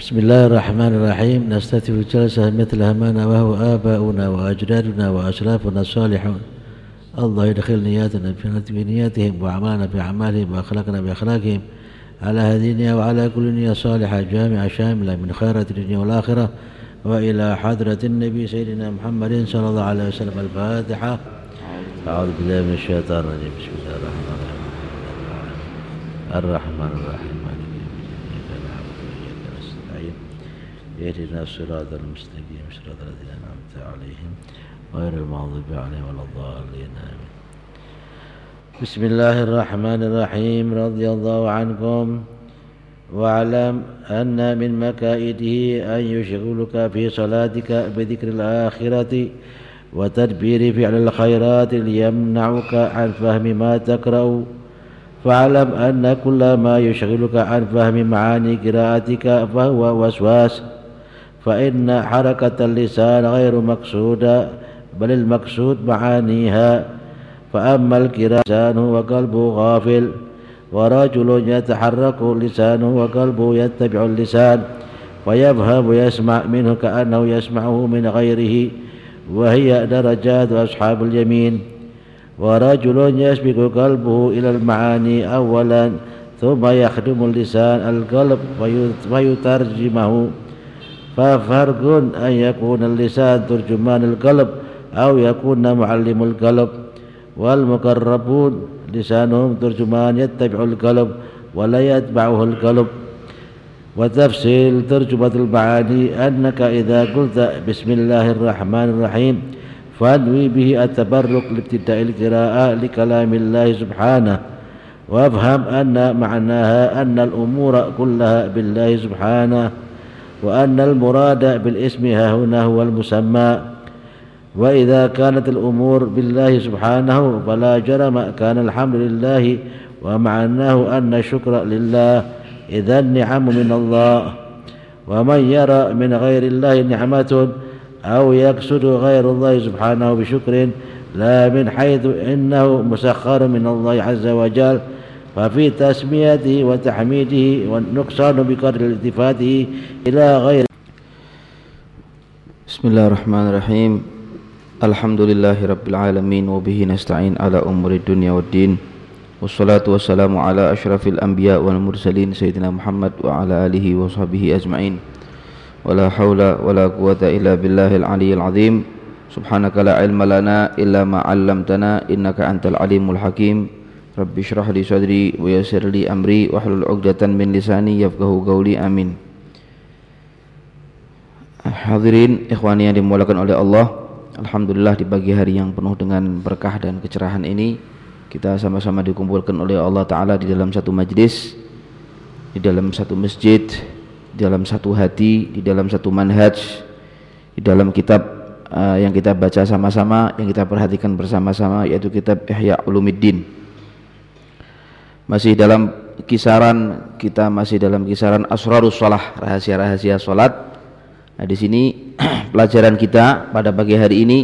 بسم الله الرحمن الرحيم نستتف الجلسة مثل همنا وهو آباؤنا وأجدادنا وأسلافنا الصالحون الله يدخل نياتنا في نياتهم وأعمالنا بأعمالهم وأخلاقنا بأخلاقهم على هذه النية وعلى كل نية صالحة جامعة شاملة من خيرات الدنيا والآخرة وإلى حضرة النبي سيدنا محمد صلى الله عليه وسلم الفاتحة أعوذ بالله من الشيطان الرجيم بسم الله الرحمن الرحيم الرحمن الرحيم مالك يوم الدين إياك نعبد وإياك نستعين اهدنا الصراط المستقيم صراط الذين أنعمت عليهم غير المغضوب عليهم ولا الضالين. آمين. بسم الله الرحمن الرحيم. رضي الله عنكم. واعلم أن من مكائده أن يشغلك في صلاتك بذكر الآخرة وتدبير فعل الخيرات ليمنعك عن فهم ما تقرأ. فاعلم أن كل ما يشغلك عن فهم معاني قراءتك فهو وسواس. فإن حركة اللسان غير مقصودة بل المقصود معانيها. فأما القراءة لسانه وقلبه غافل ورجل يتحرك لسانه وقلبه يتبع اللسان فيفهم ويسمع منه كأنه يسمعه من غيره وهي درجات أصحاب اليمين. ورجل يسبق قلبه إلى المعاني أولا ثم يخدم اللسان القلب فيترجمه. ففرق أن يكون اللسان ترجمان القلب أو يكون معلم القلب والمقربون لسانهم ترجمان يتبع القلب ولا يتبعه القلب. وتفصيل ترجمة المعاني أنك إذا قلت بسم الله الرحمن الرحيم فانوي به التبرك لابتداء القراءة لكلام الله سبحانه. وافهم أن معناها أن الأمور كلها بالله سبحانه. وأن المراد بالاسم هنا هو المسمى. وإذا كانت الأمور بالله سبحانه فلا جرم كان الحمد لله ومعناه أن الشكر لله. إذا النعم من الله. ومن يرى من غير الله نعمة أو يقصد غير الله سبحانه بشكر لا من حيث إنه مسخر من الله عز وجل. ففي تسميته وتحميده والنقصان بقدر التفاته إلى غير بسم الله الرحمن الرحيم. الحمد لله رب العالمين وبه نستعين على أمور الدنيا والدين. والصلاة والسلام على أشرف الأنبياء والمرسلين سيدنا محمد وعلى آله وصحبه أجمعين. ولا حول ولا قوة إلا بالله العلي العظيم. سبحانك لا علم لنا إلا ما علمتنا إنك أنت العليم الحكيم. Rabbi syrah li sadri wa yassir li amri wa hlul 'uqdatan min lisani yafqahu qawli amin. Hadirin ikhwani yang dimulakan oleh Allah, alhamdulillah di pagi hari yang penuh dengan berkah dan kecerahan ini kita sama-sama dikumpulkan oleh Allah taala di dalam satu majlis, di dalam satu masjid, di dalam satu hati, di dalam satu manhaj, di dalam kitab uh, yang kita baca sama-sama, yang kita perhatikan bersama-sama yaitu kitab Ihya Ulumuddin. Masih dalam kisaran kita masih dalam kisaran asrarus shalah, rahasia-rahasia salat. Nah, di sini pelajaran kita pada pagi hari ini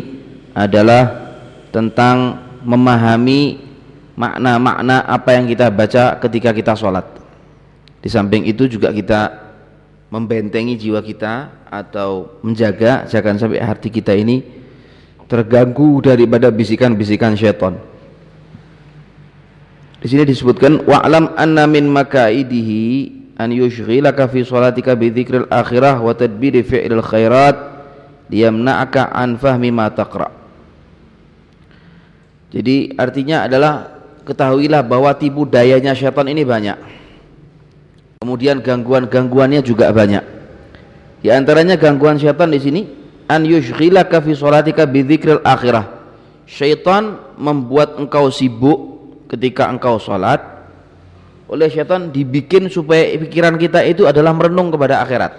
adalah tentang memahami makna-makna apa yang kita baca ketika kita sholat. Di samping itu juga kita membentengi jiwa kita atau menjaga jangan sampai hati kita ini terganggu daripada bisikan-bisikan syaitan. Di sini disebutkan wa'lam anna min makaidihi an yushghilaka fi salatika bi dzikril akhirah wa tadbiri fi'lil khairat liyamna'aka an fahmi ma taqra. Jadi artinya adalah ketahuilah bahwa tipu dayanya syaitan ini banyak Kemudian gangguan-gangguannya juga banyak. Di antaranya gangguan syaitan di sini an yushghilaka fi sholatika bidzikril akhirah. Syaitan membuat engkau sibuk ketika engkau sholat oleh syaitan dibikin supaya pikiran kita itu adalah merenung kepada akhirat.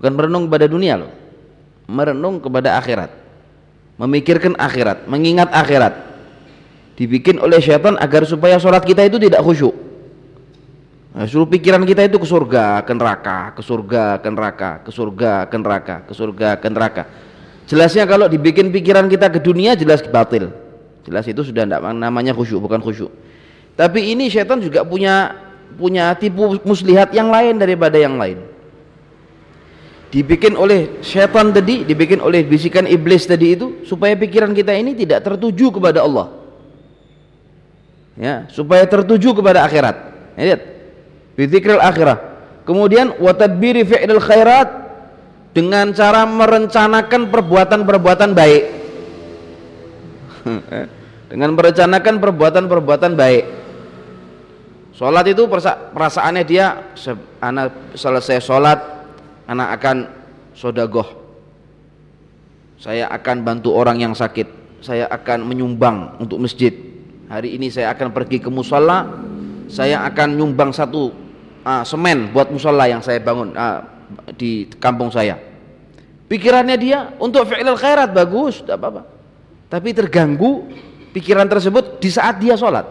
Bukan merenung kepada dunia loh. Merenung kepada akhirat. Memikirkan akhirat, mengingat akhirat. Dibikin oleh syaitan agar supaya sholat kita itu tidak khusyuk Nah, suruh pikiran kita itu ke surga, ke neraka, ke surga, ke neraka, ke surga, ke neraka, ke surga, ke neraka. Jelasnya kalau dibikin pikiran kita ke dunia jelas batil. Jelas itu sudah tidak namanya khusyuk, bukan khusyuk. Tapi ini setan juga punya punya tipu muslihat yang lain daripada yang lain. dibikin oleh setan tadi, dibikin oleh bisikan iblis tadi itu supaya pikiran kita ini tidak tertuju kepada Allah. Ya, supaya tertuju kepada akhirat. Ya, lihat. Bidzikril akhirah. Kemudian wa tadbiri fi'lil khairat dengan cara merencanakan perbuatan-perbuatan baik. Dengan merencanakan perbuatan-perbuatan baik. Sholat itu perasaannya dia anak selesai sholat anak akan sodagoh. Saya akan bantu orang yang sakit. Saya akan menyumbang untuk masjid. Hari ini saya akan pergi ke musola. Saya akan nyumbang satu uh, semen buat musola yang saya bangun uh, di kampung saya. Pikirannya dia untuk fi'lil khairat bagus tidak apa-apa tapi terganggu pikiran tersebut di saat dia sholat.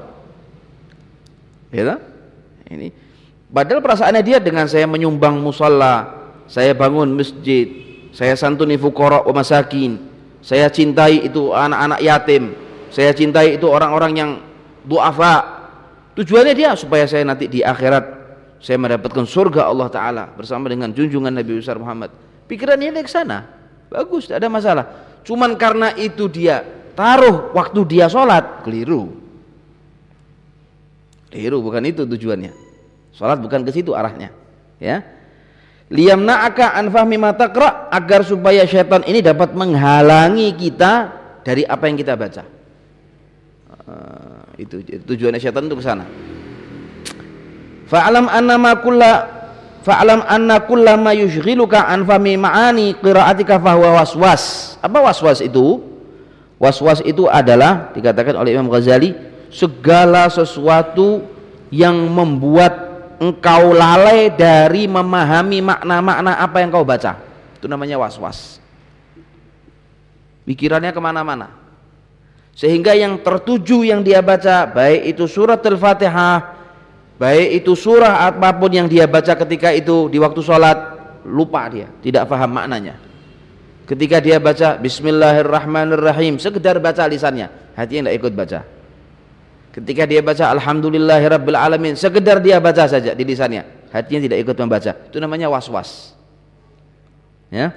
Ya ini. Padahal perasaannya dia dengan saya menyumbang musola saya bangun masjid saya santuni fukara wa masakin saya cintai itu anak-anak yatim saya cintai itu orang-orang yang duafa. Tujuannya dia supaya saya nanti di akhirat saya mendapatkan surga Allah Ta'ala bersama dengan junjungan Nabi besar Muhammad. Pikirannya dia ke sana. Bagus tidak ada masalah cuman karena itu dia taruh waktu dia sholat keliru. Keliru bukan itu tujuannya. Sholat bukan ke situ arahnya ya. Liyamna'aka an fahmi matakra agar supaya syaitan ini dapat menghalangi kita dari apa yang kita baca. Uh, itu, tujuannya syaitan itu ke sana. Fa'alam anna ma kulla fa'alam anna kulla ma yushghiluka an fahmi ma'ani qira'atika fahuwa waswas. Apa waswas itu? Waswas itu adalah dikatakan oleh Imam Ghazali segala sesuatu yang membuat engkau lalai dari memahami makna-makna apa yang kau baca. Itu namanya was-was. Pikirannya ke mana-mana. Sehingga yang tertuju yang dia baca baik itu surat al-fatihah baik itu surah apa pun yang dia baca ketika itu di waktu sholat lupa dia tidak paham maknanya ketika dia baca bismillahirrahmanirrahim sekedar baca lisannya hatinya tidak ikut baca Ketika dia baca Alhamdulillahirabbil alamin, sekedar dia baca saja di lisannya, hatinya tidak ikut membaca. Itu namanya was-was. Ya.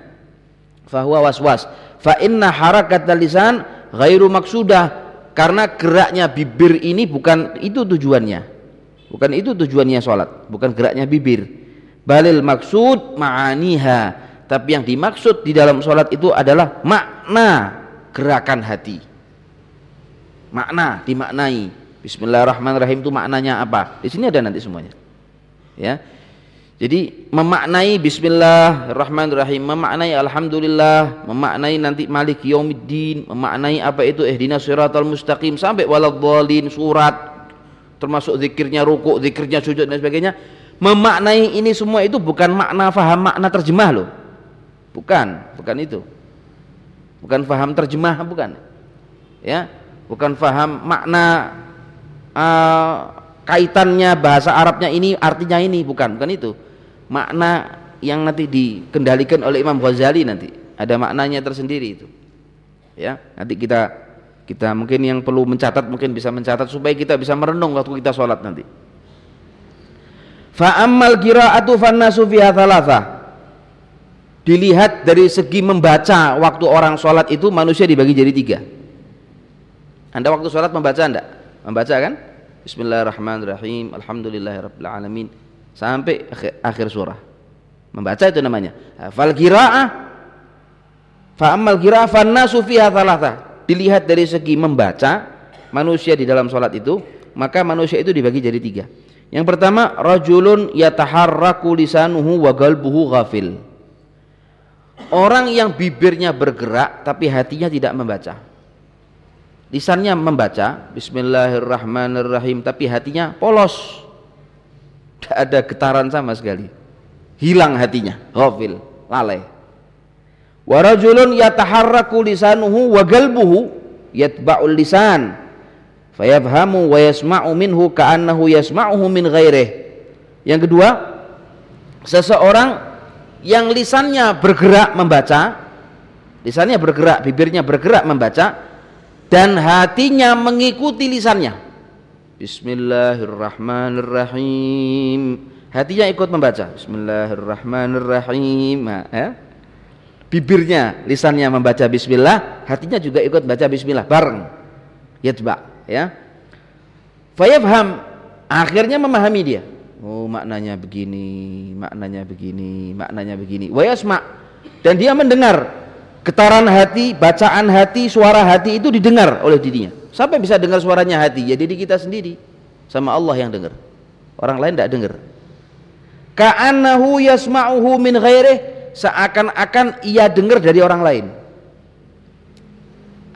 Fahuwa was-was. Fa inna harakat lisan ghairu maksudah karena geraknya bibir ini bukan itu tujuannya. Bukan itu tujuannya sholat, bukan geraknya bibir. Balil maksud ma'aniha. Tapi yang dimaksud di dalam sholat itu adalah makna gerakan hati. Makna dimaknai Bismillahirrahmanirrahim itu maknanya apa? Di sini ada nanti semuanya. Ya. Jadi memaknai Bismillahirrahmanirrahim, memaknai Alhamdulillah, memaknai nanti Malik Yaumiddin, memaknai apa itu Ihdinas Siratal Mustaqim sampai waladhdallin surat termasuk zikirnya ruku, zikirnya sujud dan sebagainya. Memaknai ini semua itu bukan makna faham makna terjemah loh. Bukan, bukan itu. Bukan faham terjemah bukan. Ya, bukan faham makna uh, kaitannya bahasa Arabnya ini artinya ini bukan bukan itu makna yang nanti dikendalikan oleh Imam Ghazali nanti ada maknanya tersendiri itu ya nanti kita kita mungkin yang perlu mencatat mungkin bisa mencatat supaya kita bisa merenung waktu kita sholat nanti. Fa'ammal qira'atu fannasu fiha thalatha. Dilihat dari segi membaca waktu orang sholat itu manusia dibagi jadi tiga. Anda waktu sholat membaca anda membaca kan? Bismillahirrahmanirrahim Alhamdulillahirabbil alamin. Sampai akhir, surah. Membaca itu namanya. Fal qiraah. Fa ammal qiraah fannasu fiha thalatha dilihat dari segi membaca manusia di dalam sholat itu maka manusia itu dibagi jadi tiga. Yang pertama rajulun yataharraku lisanuhu wa galbuhu ghafil. Orang yang bibirnya bergerak tapi hatinya tidak membaca. Lisannya membaca Bismillahirrahmanirrahim tapi hatinya polos. Tidak ada getaran sama sekali. Hilang hatinya ghafil lalai warajulun yataharraku lisanuhu wa galbuhu yatba'ul lisan. Fayafhamu wa yasma'u minhu ka'annahu yasma'uhu min ghairih. Yang kedua seseorang yang lisannya bergerak membaca lisannya bergerak bibirnya bergerak membaca dan hatinya mengikuti lisannya. Bismillahirrahmanirrahim. Hatinya ikut membaca. Bismillahirrahmanirrahim. Nah, ya. Bibirnya lisannya membaca Bismillah hatinya juga ikut baca Bismillah bareng. Yatba ya. Fayafham akhirnya memahami dia. Oh maknanya begini maknanya begini maknanya begini. Wa yasma dan dia mendengar. Getaran hati bacaan hati suara hati itu didengar oleh dirinya. Sampai bisa dengar suaranya hati? Ya diri kita sendiri. Sama Allah yang dengar. Orang lain tidak dengar. Ka'annahu yasma'uhu min ghairih seakan-akan ia dengar dari orang lain.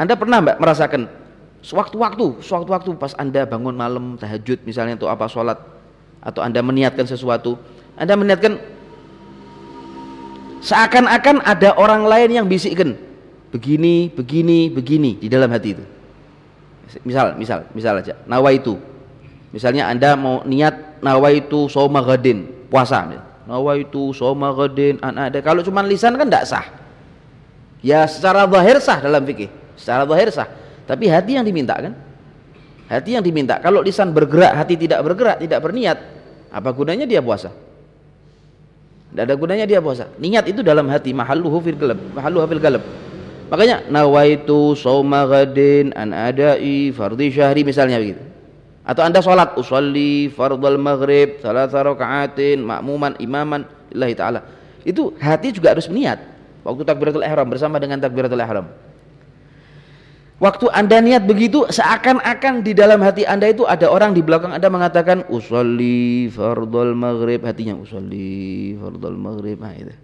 Anda pernah mbak merasakan sewaktu-waktu sewaktu-waktu pas anda bangun malam tahajud misalnya untuk apa sholat atau anda meniatkan sesuatu anda meniatkan seakan-akan ada orang lain yang bisikkan begini begini begini di dalam hati itu. Misal misal misal aja nawa itu misalnya anda mau niat nawa itu soma gadin puasa nawa itu soma gadin ada kalau cuma lisan kan tidak sah. Ya secara zahir sah dalam fikih. Secara zahir sah. Tapi hati yang diminta kan? Hati yang diminta. Kalau lisan bergerak hati tidak bergerak tidak berniat apa gunanya dia puasa? Tidak ada gunanya dia puasa. Niat itu dalam hati. Mahalluhu fil qalb mahalluhu fil qalb makanya nawaitu sauma ghadin an adai fardhi syahri misalnya begitu atau anda sholat usolli fardal maghrib salat rakaatin makmuman imaman lillahi taala. Itu hati juga harus niat waktu takbiratul ihram bersama dengan takbiratul ihram. Waktu anda niat begitu seakan-akan di dalam hati anda itu ada orang di belakang anda mengatakan usolli fardol maghrib. Hatinya usolli fardol maghrib. Nah itu.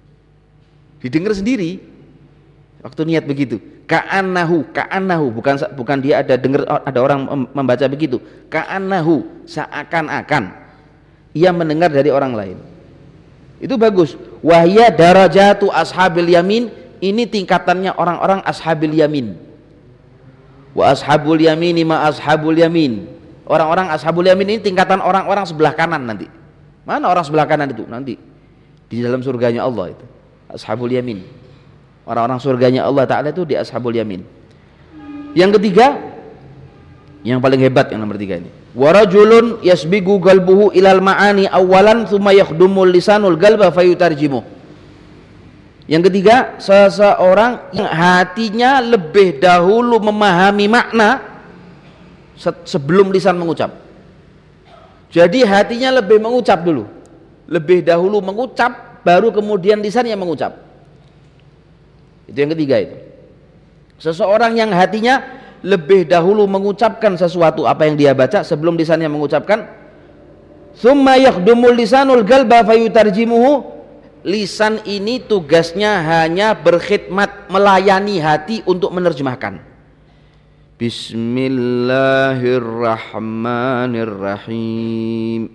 Didengar sendiri waktu niat begitu. Ka'annahu, ka'annahu. Bukan bukan dia ada dengar ada orang membaca begitu. Ka'annahu seakan-akan. Ia mendengar dari orang lain. Itu bagus. Wahya darajatu ashabil yamin. Ini tingkatannya orang-orang ashabil yamin. Wa ashabul yamini ma ashabul yamin. Orang-orang ashabul yamin ini tingkatan orang-orang sebelah kanan nanti. Mana orang sebelah kanan itu? Nanti. Di dalam surganya Allah itu. Ashabul yamin orang-orang surganya Allah Ta'ala itu di ashabul yamin yang ketiga yang paling hebat yang nomor tiga ini warajulun yasbigu galbuhu ilal ma'ani awalan thumma yakhdumul lisanul galba fayutarjimuh yang ketiga, seseorang yang hatinya lebih dahulu memahami makna sebelum lisan mengucap. Jadi hatinya lebih mengucap dulu. Lebih dahulu mengucap, baru kemudian lisannya mengucap. Itu yang ketiga itu. Seseorang yang hatinya lebih dahulu mengucapkan sesuatu apa yang dia baca sebelum lisannya mengucapkan. Summa yakhdumul lisanul galba fayutarjimuhu lisan ini tugasnya hanya berkhidmat melayani hati untuk menerjemahkan Bismillahirrahmanirrahim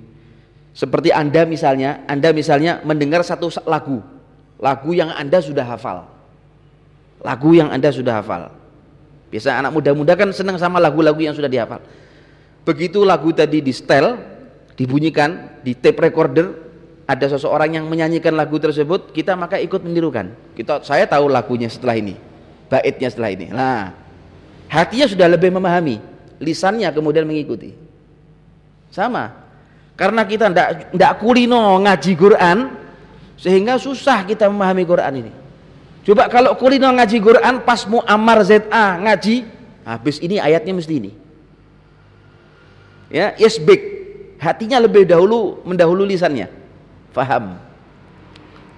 seperti anda misalnya anda misalnya mendengar satu lagu lagu yang anda sudah hafal lagu yang anda sudah hafal. Biasa anak muda-muda kan senang sama lagu-lagu yang sudah dihafal. Begitu lagu tadi di setel dibunyikan di tape recorder ada seseorang yang menyanyikan lagu tersebut kita maka ikut menirukan. Kita saya tahu lagunya setelah ini baitnya setelah ini. Nah hatinya sudah lebih memahami lisannya kemudian mengikuti. Sama. Karena kita ndak ndak kulino ngaji Quran sehingga susah kita memahami Quran ini coba kalau kulino ngaji Quran pas Muammar ZA ngaji habis ini ayatnya mesti ini. Ya yesbik hatinya lebih dahulu mendahulu lisannya. Faham?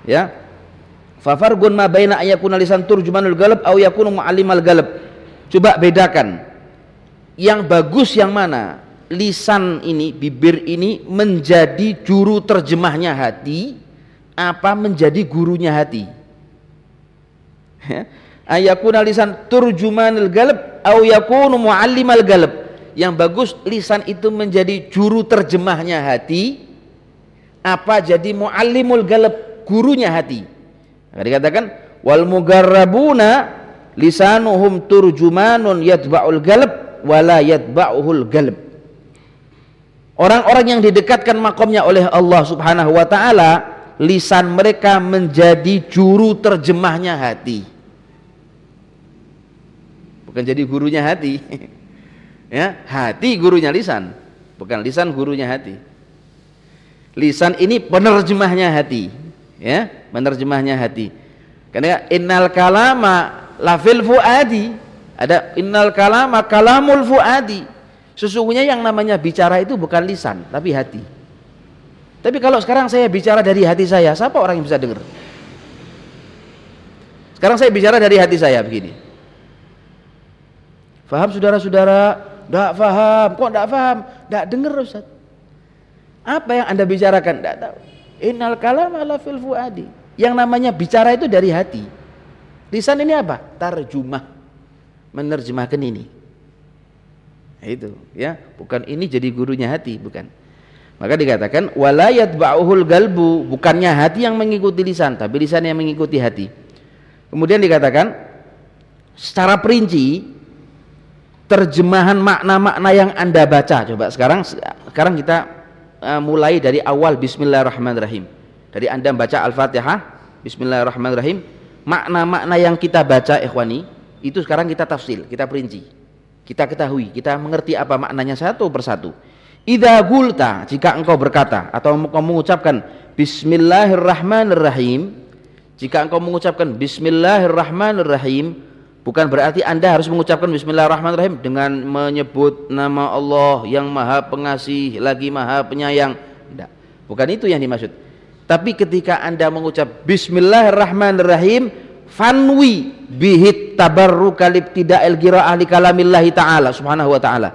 Ya. Fafargun ma baina ayakuna lisan turjumanul galab au yakunu muallimal galab. Coba bedakan. Yang bagus yang mana? Lisan ini bibir ini menjadi juru terjemahnya hati apa menjadi gurunya hati ya. ayakuna lisan turjumanul galab au yakunu muallimal yang bagus lisan itu menjadi juru terjemahnya hati. Apa jadi muallimul galab? Gurunya hati. Maka dikatakan wal mugarrabuna lisanuhum turjumanun yatba'ul galab wala yatba'uhul galab. Orang-orang yang didekatkan makomnya oleh Allah subhanahu wa ta'ala lisan mereka menjadi juru terjemahnya hati bukan jadi gurunya hati. Ya hati gurunya lisan. Bukan lisan gurunya hati. Lisan ini penerjemahnya hati. Ya penerjemahnya hati. Karena innal kalama lafil fuadi. Ada innal kalama kalamul fuadi. Sesungguhnya yang namanya bicara itu bukan lisan tapi hati. Tapi kalau sekarang saya bicara dari hati saya siapa orang yang bisa dengar? Sekarang saya bicara dari hati saya begini Faham saudara-saudara? Tidak faham. Kok tidak faham? Tidak dengar Ustaz. Apa yang anda bicarakan? Tidak tahu. Innal kalam ala fil fuadi. Yang namanya bicara itu dari hati. Lisan ini apa? Tarjumah. Menerjemahkan ini. Nah, itu ya, bukan ini jadi gurunya hati, bukan. Maka dikatakan walayat ba'uhul galbu, bukannya hati yang mengikuti lisan, tapi lisan yang mengikuti hati. Kemudian dikatakan secara perinci terjemahan makna-makna yang Anda baca. Coba sekarang sekarang kita uh, mulai dari awal bismillahirrahmanirrahim. Dari Anda baca Al-Fatihah, bismillahirrahmanirrahim, makna-makna yang kita baca ikhwani, itu sekarang kita tafsil, kita perinci. Kita ketahui, kita mengerti apa maknanya satu persatu. Idza gulta, jika engkau berkata atau engkau mengucapkan bismillahirrahmanirrahim, jika engkau mengucapkan bismillahirrahmanirrahim, Bukan berarti Anda harus mengucapkan bismillahirrahmanirrahim dengan menyebut nama Allah yang Maha Pengasih lagi Maha Penyayang. Tidak. Bukan itu yang dimaksud. Tapi ketika Anda mengucap bismillahirrahmanirrahim fanwi bihit tabarruka libtida'il qira'ah li kalamillahi ta'ala subhanahu wa ta'ala.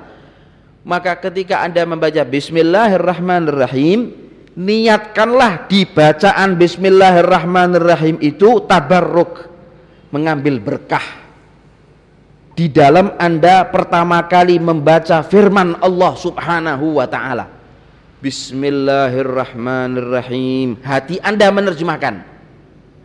Maka ketika Anda membaca bismillahirrahmanirrahim niatkanlah di bacaan bismillahirrahmanirrahim itu tabarruk mengambil berkah di dalam Anda pertama kali membaca firman Allah Subhanahu wa taala. Bismillahirrahmanirrahim. Hati Anda menerjemahkan.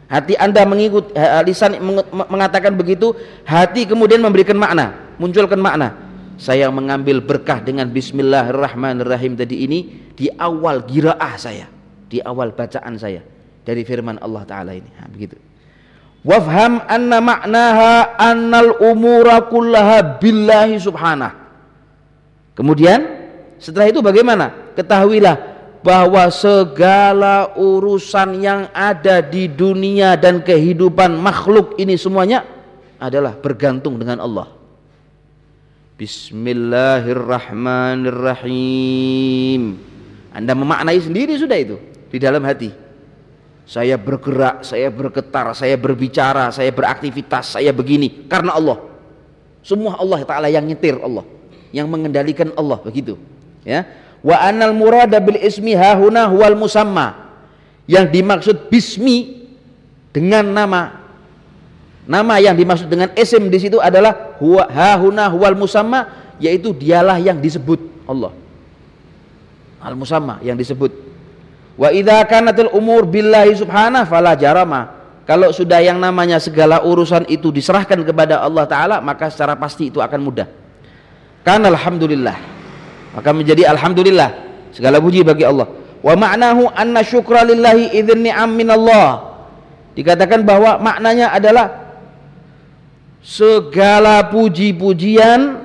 Hati Anda mengikut lisan mengatakan begitu, hati kemudian memberikan makna, munculkan makna. Saya mengambil berkah dengan bismillahirrahmanirrahim tadi ini di awal giraah saya, di awal bacaan saya dari firman Allah taala ini. Nah, begitu wafham anna ma'naha annal umura kullaha billahi subhanah. Kemudian setelah itu bagaimana? Ketahuilah bahwa segala urusan yang ada di dunia dan kehidupan makhluk ini semuanya adalah bergantung dengan Allah. Bismillahirrahmanirrahim. Anda memaknai sendiri sudah itu di dalam hati saya bergerak, saya bergetar, saya berbicara, saya beraktivitas, saya begini karena Allah. Semua Allah Taala yang nyetir Allah, yang mengendalikan Allah begitu. Ya. Wa anal murada bil ismi hahuna huwal musamma. Yang dimaksud bismi dengan nama nama yang dimaksud dengan isim di situ adalah huwa hahuna huwal musamma yaitu dialah yang disebut Allah. Al musamma yang disebut Wa idza kanatil umur billahi subhanahu fala jarama. Kalau sudah yang namanya segala urusan itu diserahkan kepada Allah taala, maka secara pasti itu akan mudah. Karena alhamdulillah. Maka menjadi alhamdulillah. Segala puji bagi Allah. Wa ma'nahu anna syukra lillahi idzin ni'am minallah. Dikatakan bahwa maknanya adalah segala puji-pujian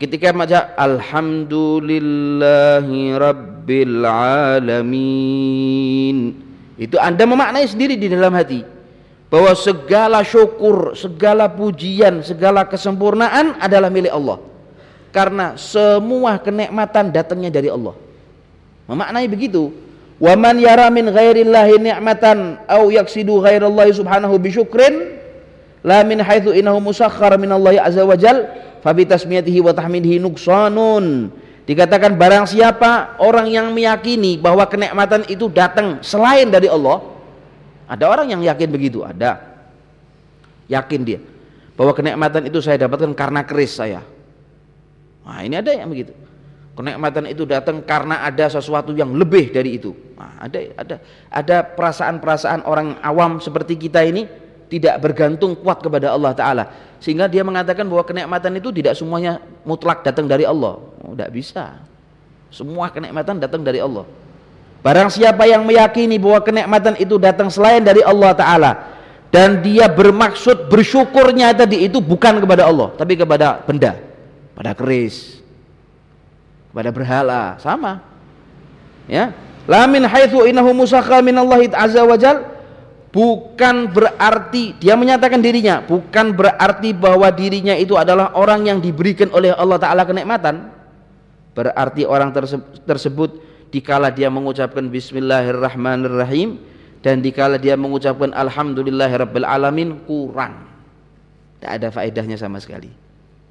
ketika baca alhamdulillahi rabbil alamin itu Anda memaknai sendiri di dalam hati bahwa segala syukur, segala pujian, segala kesempurnaan adalah milik Allah. Karena semua kenikmatan datangnya dari Allah. Memaknai begitu. Wa man yara min ghairillahi ni'matan aw yaksidu ghairallahi subhanahu bi syukrin la min haitsu innahu musakhkhar min Allah azza wa fabi tasmiyatihi wa tahmidihi nuksanun dikatakan barang siapa orang yang meyakini bahwa kenikmatan itu datang selain dari Allah ada orang yang yakin begitu? Ada. Yakin dia. Bahwa kenikmatan itu saya dapatkan karena keris saya. Nah ini ada yang begitu. Kenikmatan itu datang karena ada sesuatu yang lebih dari itu. Nah, ada ada ada perasaan-perasaan orang awam seperti kita ini tidak bergantung kuat kepada Allah Ta'ala. Sehingga dia mengatakan bahwa kenikmatan itu tidak semuanya mutlak datang dari Allah. Oh, tidak bisa. Semua kenikmatan datang dari Allah. Barang siapa yang meyakini bahwa kenikmatan itu datang selain dari Allah Ta'ala dan dia bermaksud bersyukurnya tadi itu bukan kepada Allah tapi kepada benda pada keris kepada berhala. Sama. Ya. La min haitsu innahu musakha min Allah azza wajal bukan berarti dia menyatakan dirinya bukan berarti bahwa dirinya itu adalah orang yang diberikan oleh Allah taala kenikmatan. Berarti orang tersebut dikala dia mengucapkan bismillahirrahmanirrahim dan dikala dia mengucapkan alhamdulillahirabbil alamin kurang. Tidak ada faedahnya sama sekali.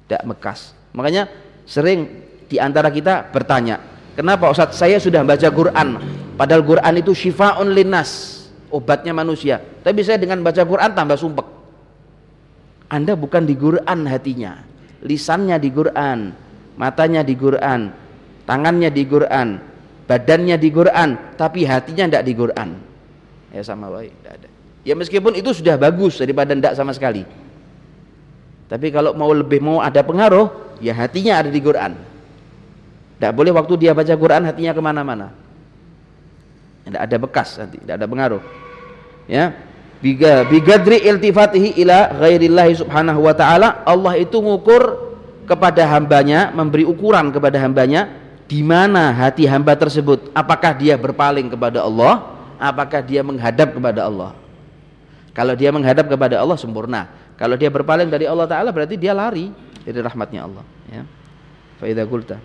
Tidak mekas. Makanya sering di antara kita bertanya kenapa Ustaz? Saya sudah baca Quran padahal Quran itu syifaun linnas obatnya manusia. Tapi saya dengan baca Quran tambah sumpek. Anda bukan di Quran hatinya. Lisannya di Quran matanya di Quran tangannya di Quran badannya di Quran tapi hatinya tidak di Quran. Ya sama baik tidak ada. Ya meskipun itu sudah bagus daripada tidak sama sekali. Tapi kalau mau lebih mau ada pengaruh ya hatinya ada di Quran. Tidak boleh waktu dia baca Quran hatinya ke mana-mana tidak ada bekas nanti tidak ada pengaruh. Ya. Biga bigadri iltifatihi ila ghairillahi subhanahu wa ta'ala. Allah itu mengukur kepada hambanya memberi ukuran kepada hambanya di mana hati hamba tersebut. Apakah dia berpaling kepada Allah apakah dia menghadap kepada Allah. Kalau dia menghadap kepada Allah sempurna. Kalau dia berpaling dari Allah Ta'ala berarti dia lari dari rahmatnya Allah. Ya. Faida qulta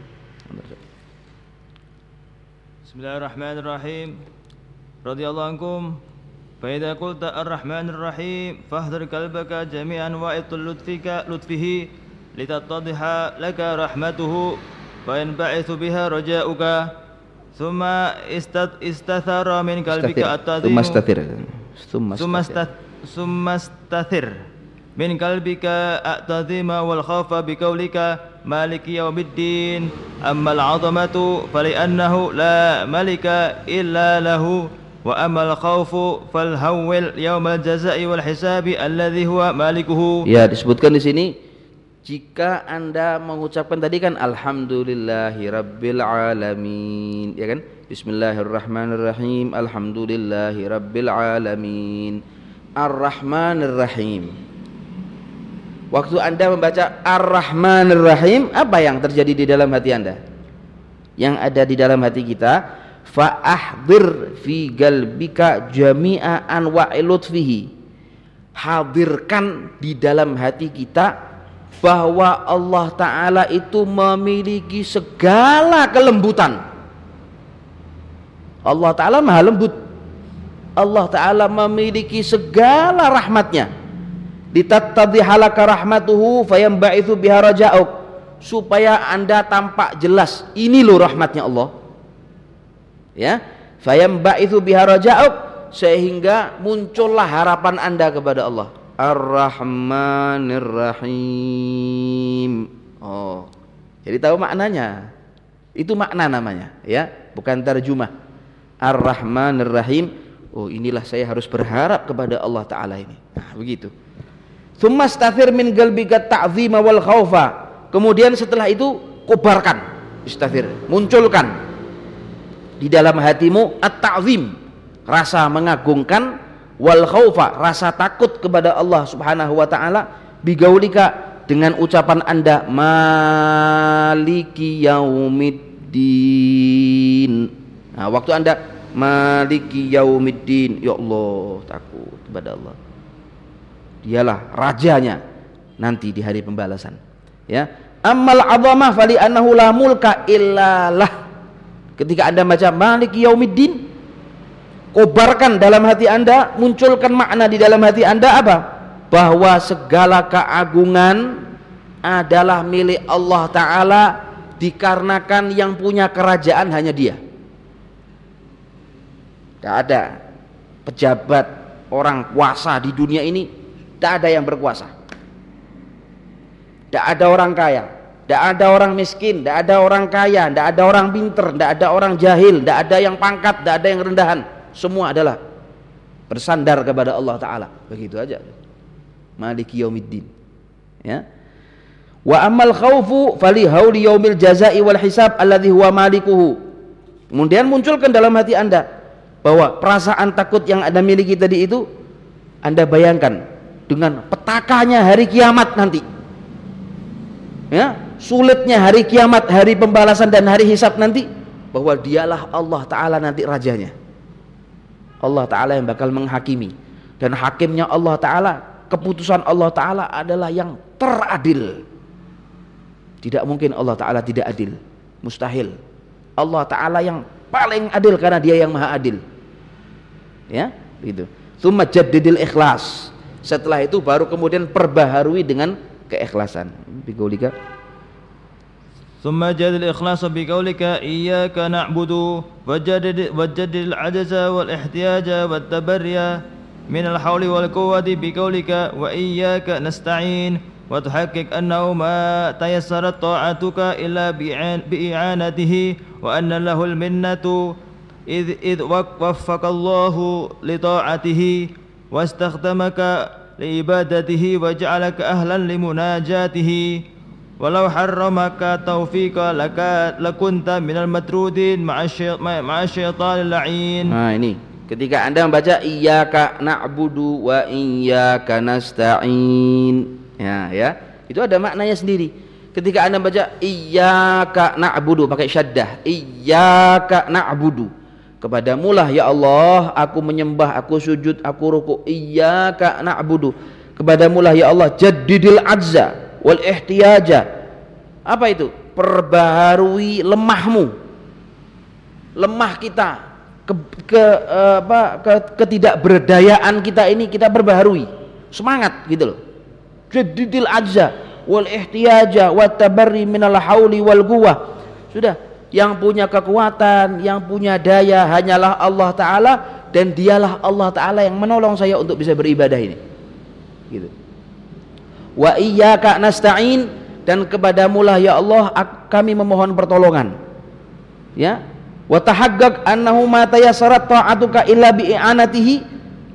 Bismillahirrahmanirrahim. Radhiyallahu ankum. Fa idza qulta ar-rahmanir rahim fahdhar qalbaka jami'an wa itul lutfika lutfihi litatadhiha laka rahmatuhu wa yanba'ithu biha raja'uka. Thumma istat istathara min qalbika at-tadhimu. Thumma istathir. Thumma istathir. Thumma istathir min qalbika at-tadhima wal khafa biqaulika مالك يوم الدين أما العظمة فلأنه لا ملك إلا له wa amal khawfu fal hawwil yaumal jazai wal hisabi alladhi huwa malikuhu ya disebutkan di sini jika anda mengucapkan tadi kan alhamdulillahi rabbil alamin ya kan bismillahirrahmanirrahim alhamdulillahi rabbil alamin arrahmanir rahim waktu anda membaca arrahmanir rahim apa yang terjadi di dalam hati anda? Yang ada di dalam hati kita fa'ahdir fi galbika jami'a anwa'i lutfihi. Hadirkan di dalam hati kita bahwa Allah Ta'ala itu memiliki segala kelembutan. Allah Ta'ala maha lembut. Allah Ta'ala memiliki segala rahmatnya ditattadhi halaka rahmatuhu fayamba'ithu biha raja'uk. Supaya anda tampak jelas ini loh rahmatnya Allah. Ya fayamba'ithu biha raja'uk sehingga muncullah harapan Anda kepada Allah. Ar-Rahmanir Rahim oh jadi tahu maknanya? Itu makna namanya ya bukan terjemah. Ar-Rahmanir Rahim oh inilah saya harus berharap kepada Allah taala ini. Nah begitu Thumma min galbika ta'zima wal khaufa. Kemudian setelah itu kobarkan. Istafir, munculkan. Di dalam hatimu at-ta'zim rasa mengagungkan. Wal khaufa rasa takut kepada Allah Subhanahu wa taala. Bigaulika dengan ucapan Anda maliki yaumiddin. Nah waktu Anda maliki yaumiddin. Ya Allah takut kepada Allah dialah rajanya nanti di hari pembalasan ya amal azamah fali annahu la mulka illalah Ketika Anda baca Malik Yaumiddin, kobarkan dalam hati Anda, munculkan makna di dalam hati Anda apa? Bahwa segala keagungan adalah milik Allah taala dikarenakan yang punya kerajaan hanya Dia. Tidak ada pejabat orang kuasa di dunia ini, tidak ada yang berkuasa. Tidak ada orang kaya, tidak ada orang miskin, tidak ada orang kaya, tidak ada orang pinter, tidak ada orang jahil, tidak ada yang pangkat, tidak ada yang rendahan. Semua adalah bersandar kepada Allah Taala. Begitu aja. Maliki yaumiddin. Ya. Wa amal khaufu fali hauli yaumil jazai wal hisab alladhi huwa malikuhu. Kemudian munculkan dalam hati Anda bahwa perasaan takut yang Anda miliki tadi itu Anda bayangkan dengan petakanya hari kiamat nanti. Ya, sulitnya hari kiamat, hari pembalasan dan hari hisab nanti, bahwa dialah Allah Ta'ala nanti rajanya. Allah Ta'ala yang bakal menghakimi. Dan hakimnya Allah Ta'ala keputusan Allah Ta'ala adalah yang teradil. Tidak mungkin Allah Ta'ala tidak adil. Mustahil. Allah Ta'ala yang paling adil karena dia yang maha adil. Ya itu Thumma jaddidil ikhlas setelah itu baru kemudian perbaharui dengan keikhlasan bigolika ثم جدد الإخلاص بقولك إياك نعبد وجدد, وجدد العجز والاحتياج والتبري من الحول والقوة بقولك وإياك نستعين وتحقق أنه ما تيسرت طاعتك إلا بإعانته وأن له المنة إذ, إذ وفق الله لطاعته واستخدمك لعبادته وجعلك أهلا لمناجاته ولو حرمك توفيق لك لكنت من المترودين مع الشيطان اللعين nah ini ketika anda membaca iyyaka na'budu wa iyyaka nasta'in ya ya itu ada maknanya sendiri ketika anda baca iyyaka na'budu pakai syaddah iyyaka na'budu kepadamu lah ya Allah. Aku menyembah aku sujud aku ruku. Iyyaka na'budu. Kepadamu lah ya Allah jaddidil azza wal ihtiyaja. Apa itu? Perbaharui lemahmu. Lemah kita. Ke, ke apa ke, ketidakberdayaan kita ini kita perbaharui. Semangat gitu loh. Jadidil ajza wal ihtiyaja wat tabarri minal hauli wal quwwah. Sudah yang punya kekuatan yang punya daya hanyalah Allah taala dan dialah Allah taala yang menolong saya untuk bisa beribadah ini. Gitu. Wa iyyaka nasta'in dan kepadamulah ya Allah kami memohon pertolongan. Ya. Wa tahaggaq annahu ma tayassarat ta'atuka illa bi'anatihi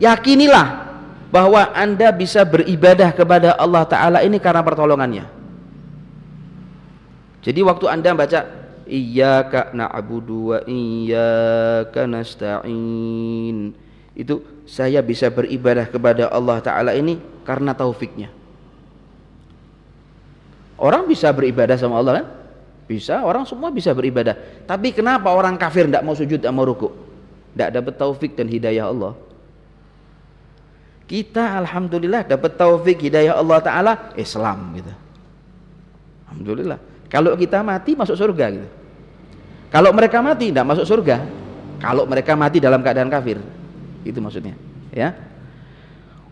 yakinilah bahwa Anda bisa beribadah kepada Allah taala ini karena pertolongannya. Jadi waktu Anda baca iyyaka na'budu wa iyyaka nasta'in itu saya bisa beribadah kepada Allah taala ini karena taufiknya Orang bisa beribadah sama Allah kan? Bisa, orang semua bisa beribadah. Tapi kenapa orang kafir tidak mau sujud, tidak mau ruku? Tidak dapat taufik dan hidayah Allah. Kita alhamdulillah dapat taufik hidayah Allah Taala Islam gitu. Alhamdulillah. Kalau kita mati masuk surga gitu. Kalau mereka mati tidak masuk surga. Kalau mereka mati dalam keadaan kafir. Itu maksudnya, ya.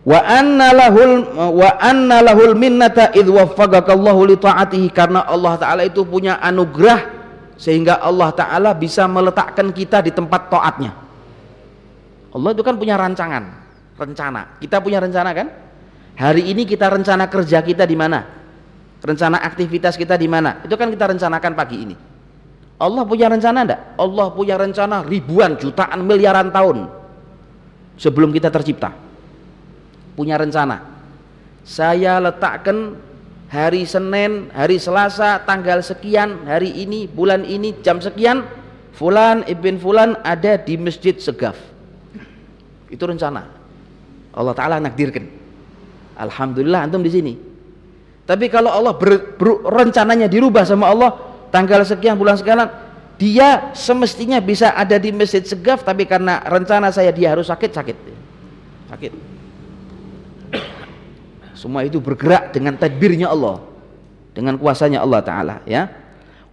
Wa anna lahul wa anna lahul minnata id waffaqakallahu li taatihi. Karena Allah taala itu punya anugerah sehingga Allah taala bisa meletakkan kita di tempat taatnya. Allah itu kan punya rancangan rencana. Kita punya rencana kan? Hari ini kita rencana kerja kita di mana? Rencana aktivitas kita di mana? Itu kan kita rencanakan pagi ini Allah punya rencana enggak Allah punya rencana ribuan jutaan miliaran tahun sebelum kita tercipta. Punya rencana. Saya letakkan hari Senin, hari Selasa, tanggal sekian, hari ini, bulan ini, jam sekian Fulan ibn Fulan ada di Masjid Segaf. Itu rencana. Allah Ta'ala nakdirkan. Alhamdulillah antum di sini. Tapi kalau Allah ber, ber, rencananya dirubah sama Allah tanggal sekian, bulan sekian dia semestinya bisa ada di Masjid Segaf tapi karena rencana saya dia harus sakit, sakit. Sakit. Semua itu bergerak dengan tadbirnya Allah. Dengan kuasanya Allah taala ya.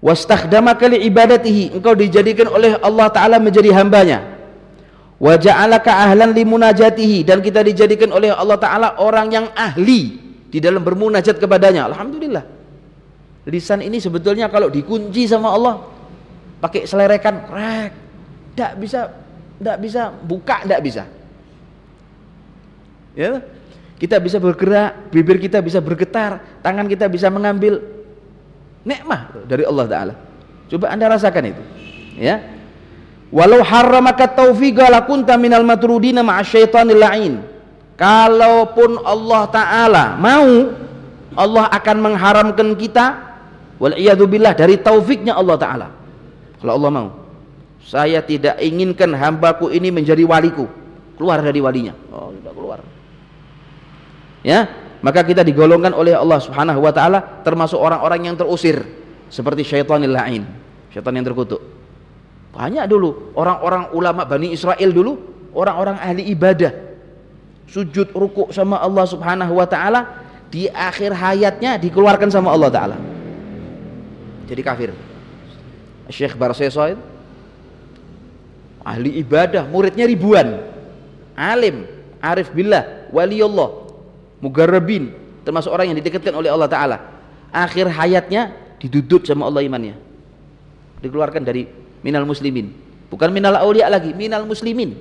Wastakhdamaka li ibadatihi. Engkau dijadikan oleh Allah taala menjadi hambanya. Wa ja'alaka ahlan li munajatihi. Dan kita dijadikan oleh Allah taala orang yang ahli di dalam bermunajat kepadanya. Alhamdulillah lisan ini sebetulnya kalau dikunci sama Allah pakai selerekan rek tidak bisa tidak bisa buka tidak bisa ya kita bisa bergerak, bibir kita bisa bergetar, tangan kita bisa mengambil nikmah dari Allah taala. Coba Anda rasakan itu. Ya. Walau haramaka taufiqa lakunta minal matrudina ma'asyaitonil la'in. Kalaupun Allah taala mau Allah akan mengharamkan kita wal billah dari taufiknya Allah taala. Kalau Allah mau. Saya tidak inginkan hambaku ini menjadi waliku. Keluar dari walinya. Oh, sudah keluar ya maka kita digolongkan oleh Allah Subhanahu wa taala termasuk orang-orang yang terusir seperti syaitanil lain syaitan yang terkutuk Banyak dulu orang-orang ulama Bani Israel dulu, orang-orang ahli ibadah. Sujud rukuk sama Allah Subhanahu wa taala di akhir hayatnya dikeluarkan sama Allah taala. Jadi kafir. Syekh Barseso itu ahli ibadah, muridnya ribuan. Alim, arif billah, waliullah, mugarrabin, termasuk orang yang didekatkan oleh Allah taala. Akhir hayatnya didudut sama Allah imannya. Dikeluarkan dari minal muslimin. Bukan minal aulia lagi, minal muslimin.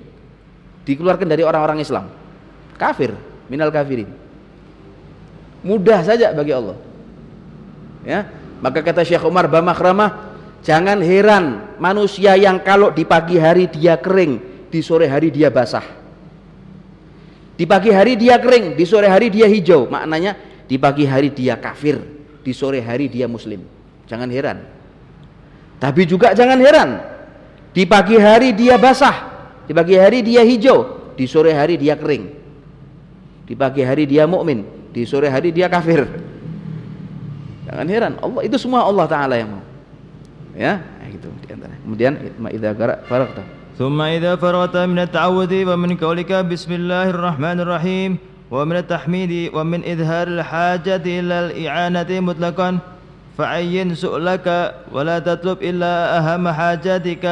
Dikeluarkan dari orang-orang Islam. Kafir, minal kafirin. Mudah saja bagi Allah. Ya, maka kata Syekh Umar Bamakramah, jangan heran manusia yang kalau di pagi hari dia kering, di sore hari dia basah. Di pagi hari dia kering, di sore hari dia hijau. Maknanya di pagi hari dia kafir, di sore hari dia muslim. Jangan heran. Tapi juga jangan heran. Di pagi hari dia basah, di pagi hari dia hijau, di sore hari dia kering. Di pagi hari dia mukmin, di sore hari dia kafir. Jangan heran, Allah itu semua Allah taala yang mau. Ya, gitu di antara. Kemudian idza qara faraqta. ثم إذا فرغت من التعوذ ومن قولك بسم الله الرحمن الرحيم ومن التحميد ومن إظهار الحاجة إلى الإعانة مطلقا فعين سؤلك ولا تطلب إلا أهم حاجاتك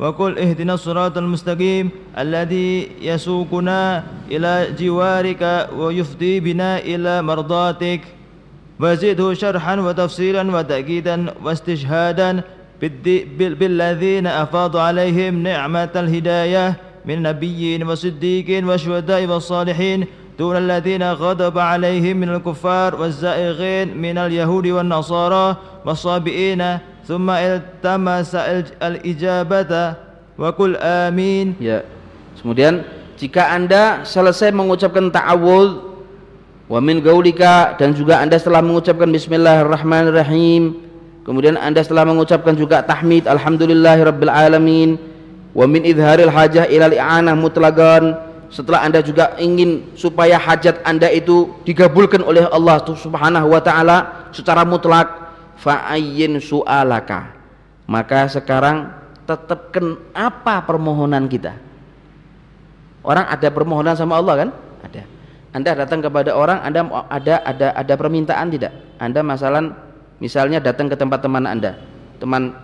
وقل اهدنا الصراط المستقيم الذي يسوقنا إلى جوارك ويفضي بنا إلى مرضاتك وزده شرحا وتفصيلا وتأكيدا واستشهادا بالذين أفاض عليهم نعمة الهداية من نبيين وصديقين وشهداء والصالحين دون الذين غضب عليهم من الكفار والزائغين من اليهود والنصارى والصابئين ثم التمس الإجابة وقل آمين. Kemudian jika Anda selesai mengucapkan ta'awudz wa min gaulika dan juga Anda setelah mengucapkan bismillahirrahmanirrahim. Kemudian Anda setelah mengucapkan juga tahmid alhamdulillahirabbil alamin. Wa min idharil hajah ilal i'anah mutlaqan setelah Anda juga ingin supaya hajat Anda itu digabulkan oleh Allah Subhanahu wa taala secara mutlak fa'ayyin su'alaka. Maka sekarang tetapkan apa permohonan kita? Orang ada permohonan sama Allah kan anda datang kepada orang Anda ada ada ada permintaan tidak? Anda masalah misalnya datang ke tempat teman Anda teman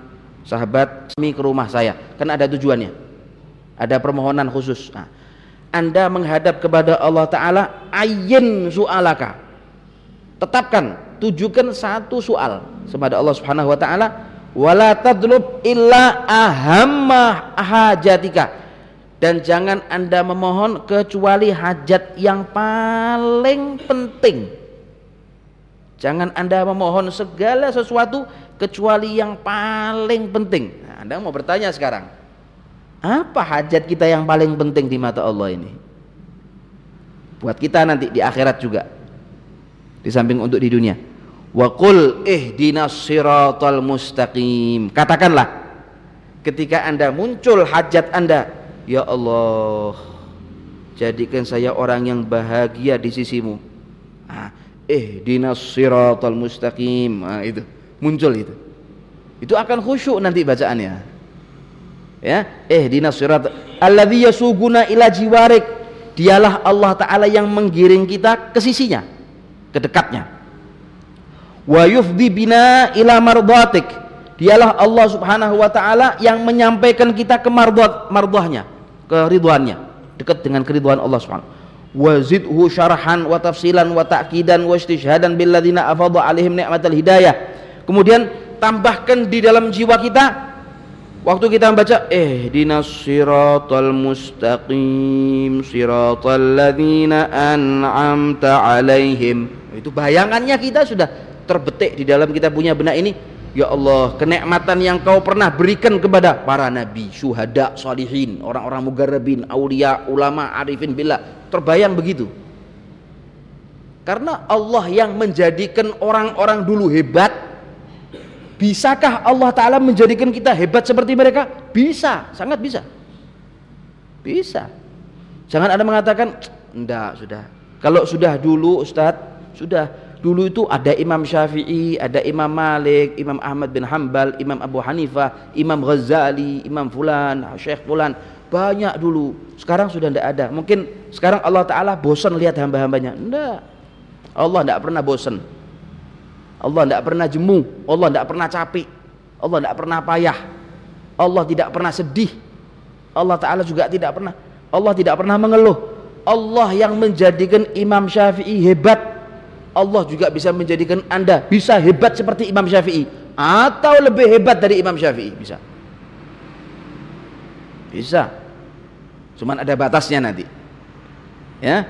sahabat kami ke rumah saya. Kan ada tujuannya. Ada permohonan khusus. Nah, Anda menghadap kepada Allah Ta'ala ayin su'alaka. Tetapkan tujukan satu soal kepada Allah Subhanahu wa taala wala tadlub illa ahamma hajatika dan jangan Anda memohon kecuali hajat yang paling penting. Jangan Anda memohon segala sesuatu kecuali yang paling penting. Nah, anda mau bertanya sekarang, apa hajat kita yang paling penting di mata Allah ini? Buat kita nanti di akhirat juga. Di samping untuk di dunia. Wa qul ihdinas siratal mustaqim. Katakanlah ketika Anda muncul hajat Anda, ya Allah, jadikan saya orang yang bahagia di sisimu. Nah, ihdinas siratal mustaqim. Nah, itu muncul itu. Itu akan khusyuk nanti bacaannya. Ya, ihdinas sirat alladzi yasuguna ila jiwarik. Dialah Allah taala yang menggiring kita ke sisinya, ke dekatnya. Wa yufdi bina ila mardatik. Dialah Allah Subhanahu wa taala yang menyampaikan kita ke mardat mardahnya, ke ridwannya, dekat dengan keridhaan Allah Subhanahu wazidhu syarhan wa tafsilan wa ta'kidan wa istishhadan bil ladzina afadha alaihim ni'matal hidayah. Kemudian tambahkan di dalam jiwa kita waktu kita membaca eh dinas siratal mustaqim siratal ladzina an'amta alaihim. Itu bayangannya kita sudah terbetik di dalam kita punya benak ini Ya Allah, kenikmatan yang kau pernah berikan kepada para nabi, syuhada, salihin, orang-orang mugarrabin, aulia, ulama, arifin billah. Terbayang begitu. Karena Allah yang menjadikan orang-orang dulu hebat, bisakah Allah Ta'ala menjadikan kita hebat seperti mereka? Bisa, sangat bisa. Bisa. Jangan ada mengatakan, enggak, sudah. Kalau sudah dulu Ustadz, sudah Dulu itu ada Imam Syafi'i, ada Imam Malik, Imam Ahmad bin Hambal, Imam Abu Hanifah, Imam Ghazali, Imam Fulan, Syekh Fulan. Banyak dulu. Sekarang sudah tidak ada. Mungkin sekarang Allah Ta'ala bosan lihat hamba-hambanya. Tidak. Allah tidak pernah bosan. Allah tidak pernah jemu. Allah tidak pernah capek. Allah tidak pernah payah. Allah tidak pernah sedih. Allah Ta'ala juga tidak pernah. Allah tidak pernah mengeluh. Allah yang menjadikan Imam Syafi'i hebat Allah juga bisa menjadikan anda bisa hebat seperti Imam Syafi'i. Atau lebih hebat dari Imam Syafi'i bisa. Bisa. Cuman ada batasnya nanti. Ya.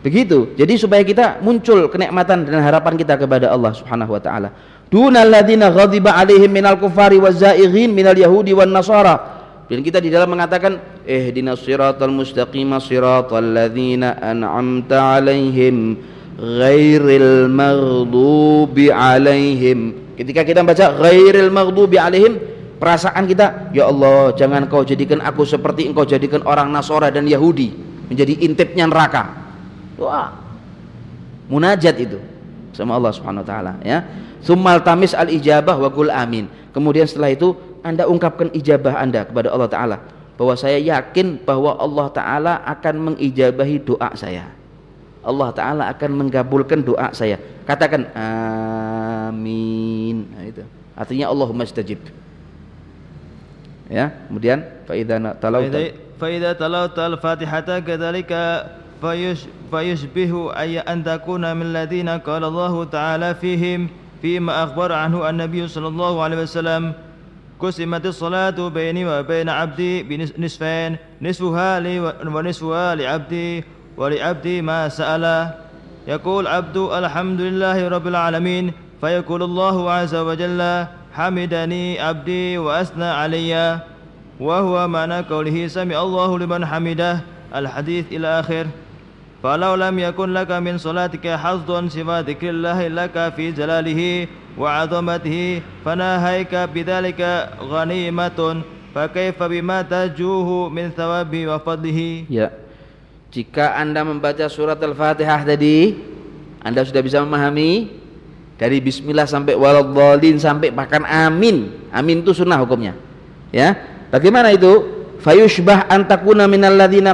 Begitu. Jadi supaya kita muncul kenikmatan dan harapan kita kepada Allah subhanahu wa ta'ala. Dunal ladina ghadiba alaihim minal kufari wa zaighin minal yahudi wan nasara. Dan kita di dalam mengatakan ihdinas siratal mustaqim siratal ladzina an'amta alaihim ghairil maghdubi alaihim. Ketika kita baca ghairil maghdubi alaihim perasaan kita ya Allah jangan kau jadikan aku seperti engkau jadikan orang Nasara dan Yahudi menjadi intipnya neraka. Wah munajat itu sama Allah Subhanahu wa taala ya. Summal tamis al ijabah wa qul amin. Kemudian setelah itu Anda ungkapkan ijabah Anda kepada Allah taala bahwa saya yakin bahwa Allah taala akan mengijabahi doa saya Allah Ta'ala akan mengabulkan doa saya katakan amin nah, itu artinya Allahumma istajib ya kemudian faidha talauta faidha talauta al-fatihata kadzalika fayushbihu ay an takuna min ladina qala Allah Ta'ala fihim فيما أخبر عنه النبي صلى الله عليه وسلم قسمت الصلاة بيني وبين عبدي بنصفين نصفها لي ونصفها لعبدي ولعبدي ما سأل يقول عبد الحمد لله رب العالمين فيقول الله عز وجل حمدني عبدي وأثنى علي وهو معنى قوله سمع الله لمن حمده الحديث إلى آخر فلو لم يكن لك من صلاتك حظ سوى ذكر الله لك في جلاله وعظمته فناهيك بذلك غنيمة فكيف بما ترجوه من ثوابه وفضله ya jika anda membaca surat al-fatihah tadi anda sudah bisa memahami dari bismillah sampai waladhdallin sampai bahkan amin. Amin itu sunnah hukumnya. Ya bagaimana itu? Fayushbah antakuna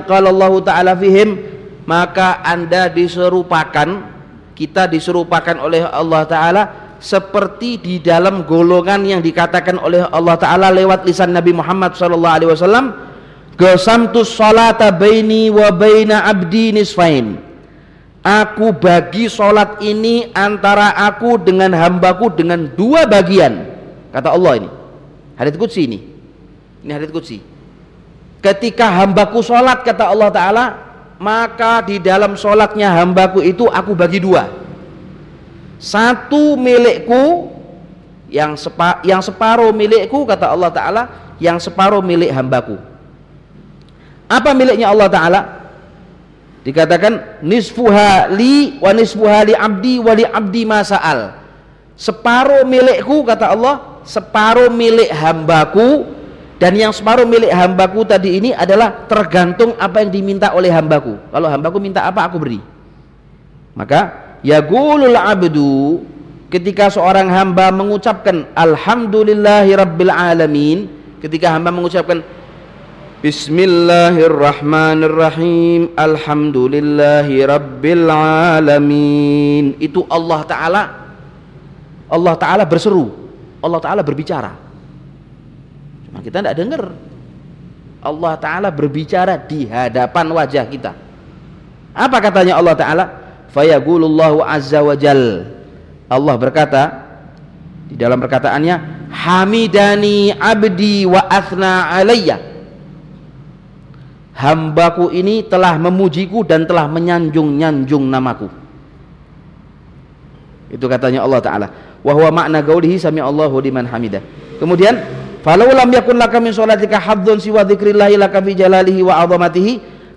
qala Allah taala fihim. Maka anda diserupakan kita diserupakan oleh Allah taala seperti di dalam golongan yang dikatakan oleh Allah taala lewat lisan Nabi Muhammad sallallahu alaihi wasallam Qasamtu salata baini wa baina abdi nisfain. Aku bagi solat ini antara aku dengan hambaku dengan dua bagian. Kata Allah ini. Hadits Qudsi ini. Ini hadits Qudsi. Ketika hambaku solat kata Allah Ta'ala maka di dalam solatnya hambaku itu aku bagi dua. Satu milikku yang sepa, yang separuh milikku kata Allah Ta'ala yang separuh milik hambaku apa miliknya Allah Ta'ala? Dikatakan nisfuha li wa nisfuha li abdi wa li abdi masa'al. Separuh milikku kata Allah, separuh milik hambaku dan yang separuh milik hambaku tadi ini adalah tergantung apa yang diminta oleh hambaku. Kalau hambaku minta apa aku beri. Maka yaqulul abdu ketika seorang hamba mengucapkan alhamdulillahi rabbil alamin ketika hamba mengucapkan Bismillahirrahmanirrahim. Alhamdulillahi Rabbil Alamin. Itu Allah Ta'ala. Allah Ta'ala berseru. Allah Ta'ala berbicara. Cuma kita tidak dengar Allah Ta'ala berbicara di hadapan wajah kita. Apa katanya Allah Ta'ala? Fayagulullahu Azza wa Jal. Allah berkata Di dalam perkataannya Hamidani abdi wa athna alayya hambaku ini telah memujiku dan telah menyanjung-nyanjung namaku. Itu katanya Allah Ta'ala. Wahwa makna gaulihi sami Allahu liman hamidah. Kemudian falau lam yakun laka min sholatika haddun siwa dzikrillahi laka fi jalalihi wa azamatihi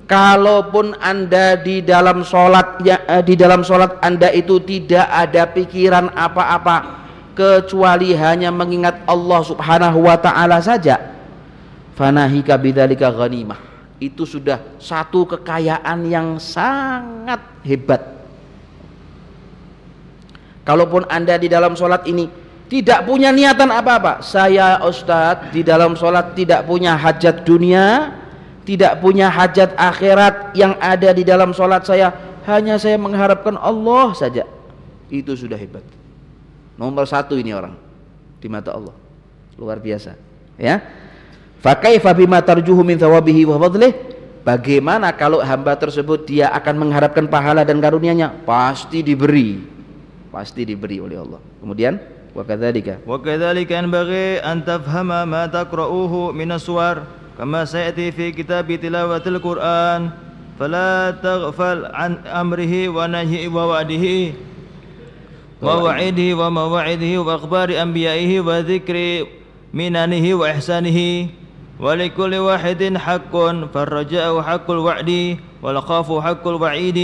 kalaupun anda di dalam sholat ya, eh, di dalam sholat anda itu tidak ada pikiran apa-apa kecuali hanya mengingat Allah subhanahu wa ta'ala saja fanahika bidzalika ghanimah itu sudah satu kekayaan yang sangat hebat. Kalaupun anda di dalam sholat ini tidak punya niatan apa-apa saya Ustadz di dalam sholat tidak punya hajat dunia tidak punya hajat akhirat yang ada di dalam sholat saya hanya saya mengharapkan Allah saja. Itu sudah hebat. Nomor satu ini orang di mata Allah. Luar biasa ya fakaifa bima tarjuhu min thawabihi wa fadlih bagaimana kalau hamba tersebut dia akan mengharapkan pahala dan karunia-Nya pasti diberi pasti diberi oleh Allah kemudian وكذلك وكذلك ينبغي أن تفهم ما تقرؤه من السور كما سيأتي في كتاب تلاوة القرآن فلا تغفل عن أمره ونهيه ووعده ووعده ومواعده وأخبار أنبيائه وذكر مننه وإحسانه ولكل واحد حق فالرجاء حق الوعد والخوف حق الوعيد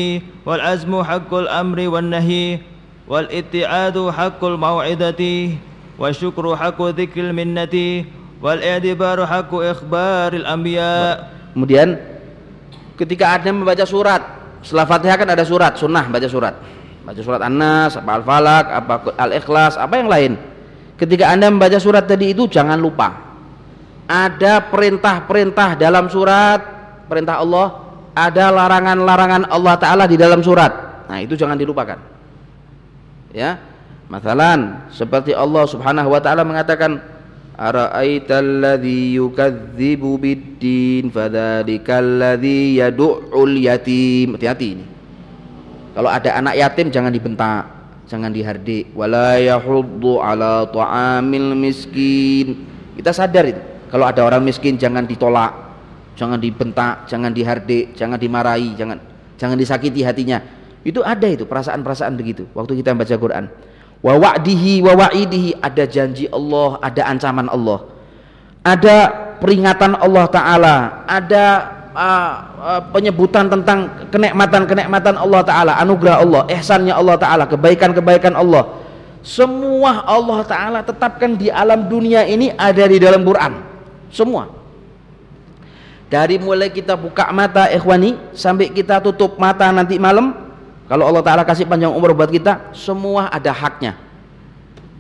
والعزم حق الأمر والنهي والاتعاد حق الموعظة والشكر حق ذكر المنة والاعتبار حق إخبار الأنبياء kemudian ketika anda membaca surat setelah fatihah kan ada surat sunnah baca surat baca surat An-Nas apa Al-Falak apa Al-Ikhlas apa yang lain ketika anda membaca surat tadi itu jangan lupa ada perintah-perintah dalam surat. Perintah Allah. Ada larangan-larangan Allah Ta'ala di dalam surat. Nah itu jangan dilupakan. Ya. Masalan seperti Allah Subhanahu wa taala mengatakan ara'aital yukadzibu biddin fadzalikal ladzi yad'ul yatim. Hati-hati ini. Kalau ada anak yatim jangan dibentak jangan dihardik. Wala yahuddu ala ta'amil miskin. Kita sadar itu kalau ada orang miskin jangan ditolak jangan dibentak jangan dihardik jangan dimarahi jangan jangan disakiti hatinya itu ada itu perasaan-perasaan begitu waktu kita membaca Quran. Wa wa'dihi wa wa'idihi ada janji Allah, ada ancaman Allah. Ada peringatan Allah taala, ada uh, uh, penyebutan tentang kenikmatan-kenikmatan Allah taala, anugerah Allah, ihsannya Allah taala, kebaikan-kebaikan Allah. Semua Allah taala tetapkan di alam dunia ini ada di dalam Quran. Semua. Dari mulai kita buka mata ikhwani sampai kita tutup mata nanti malam kalau Allah Ta'ala kasih panjang umur buat kita, semua ada haknya.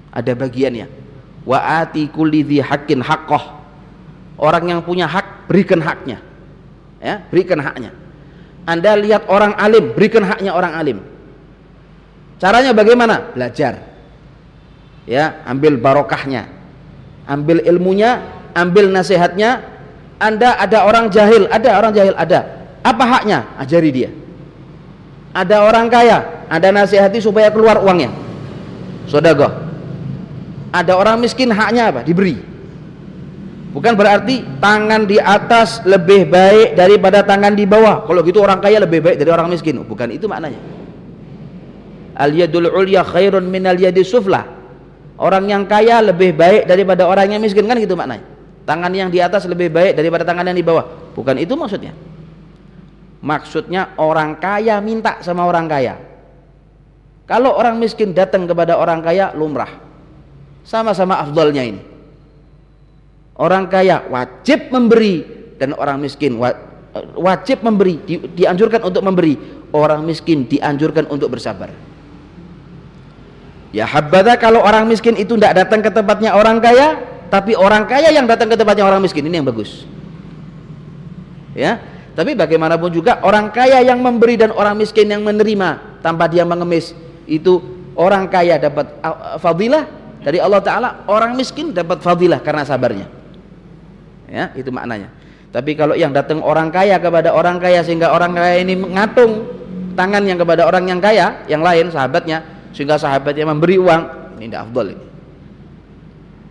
Ada bagiannya. Wa ati haqqin haqqah. Orang yang punya hak, berikan haknya. Ya, berikan haknya. Anda lihat orang alim, berikan haknya orang alim. Caranya bagaimana? Belajar. Ya, ambil barokahnya. Ambil ilmunya, ambil nasihatnya. Anda ada orang jahil, ada orang jahil, ada. Apa haknya? Ajari dia. Ada orang kaya ada nasihati supaya keluar uangnya. Sodagoh ada orang miskin haknya apa? Diberi. Bukan berarti tangan di atas lebih baik daripada tangan di bawah. Kalau gitu orang kaya lebih baik dari orang miskin. Bukan itu maknanya. Al yadul ulya khairun min al yadi orang yang kaya lebih baik daripada orang yang miskin. Kan gitu maknanya tangan yang di atas lebih baik daripada tangan yang di bawah. Bukan itu maksudnya. Maksudnya orang kaya minta sama orang kaya. Kalau orang miskin datang kepada orang kaya lumrah. Sama-sama afdolnya ini. Orang kaya wajib memberi dan orang miskin wajib memberi di, dianjurkan untuk memberi. Orang miskin dianjurkan untuk bersabar. Ya habada kalau orang miskin itu tidak datang ke tempatnya orang kaya tapi orang kaya yang datang ke tempatnya orang miskin ini yang bagus ya tapi bagaimanapun juga orang kaya yang memberi dan orang miskin yang menerima tanpa dia mengemis itu orang kaya dapat fadilah dari Allah Taala, orang miskin dapat fadilah karena sabarnya. Ya, itu maknanya. Tapi kalau yang datang orang kaya kepada orang kaya sehingga orang kaya ini mengatung tangan yang kepada orang yang kaya, yang lain sahabatnya sehingga sahabatnya memberi uang, ini tidak afdal ini.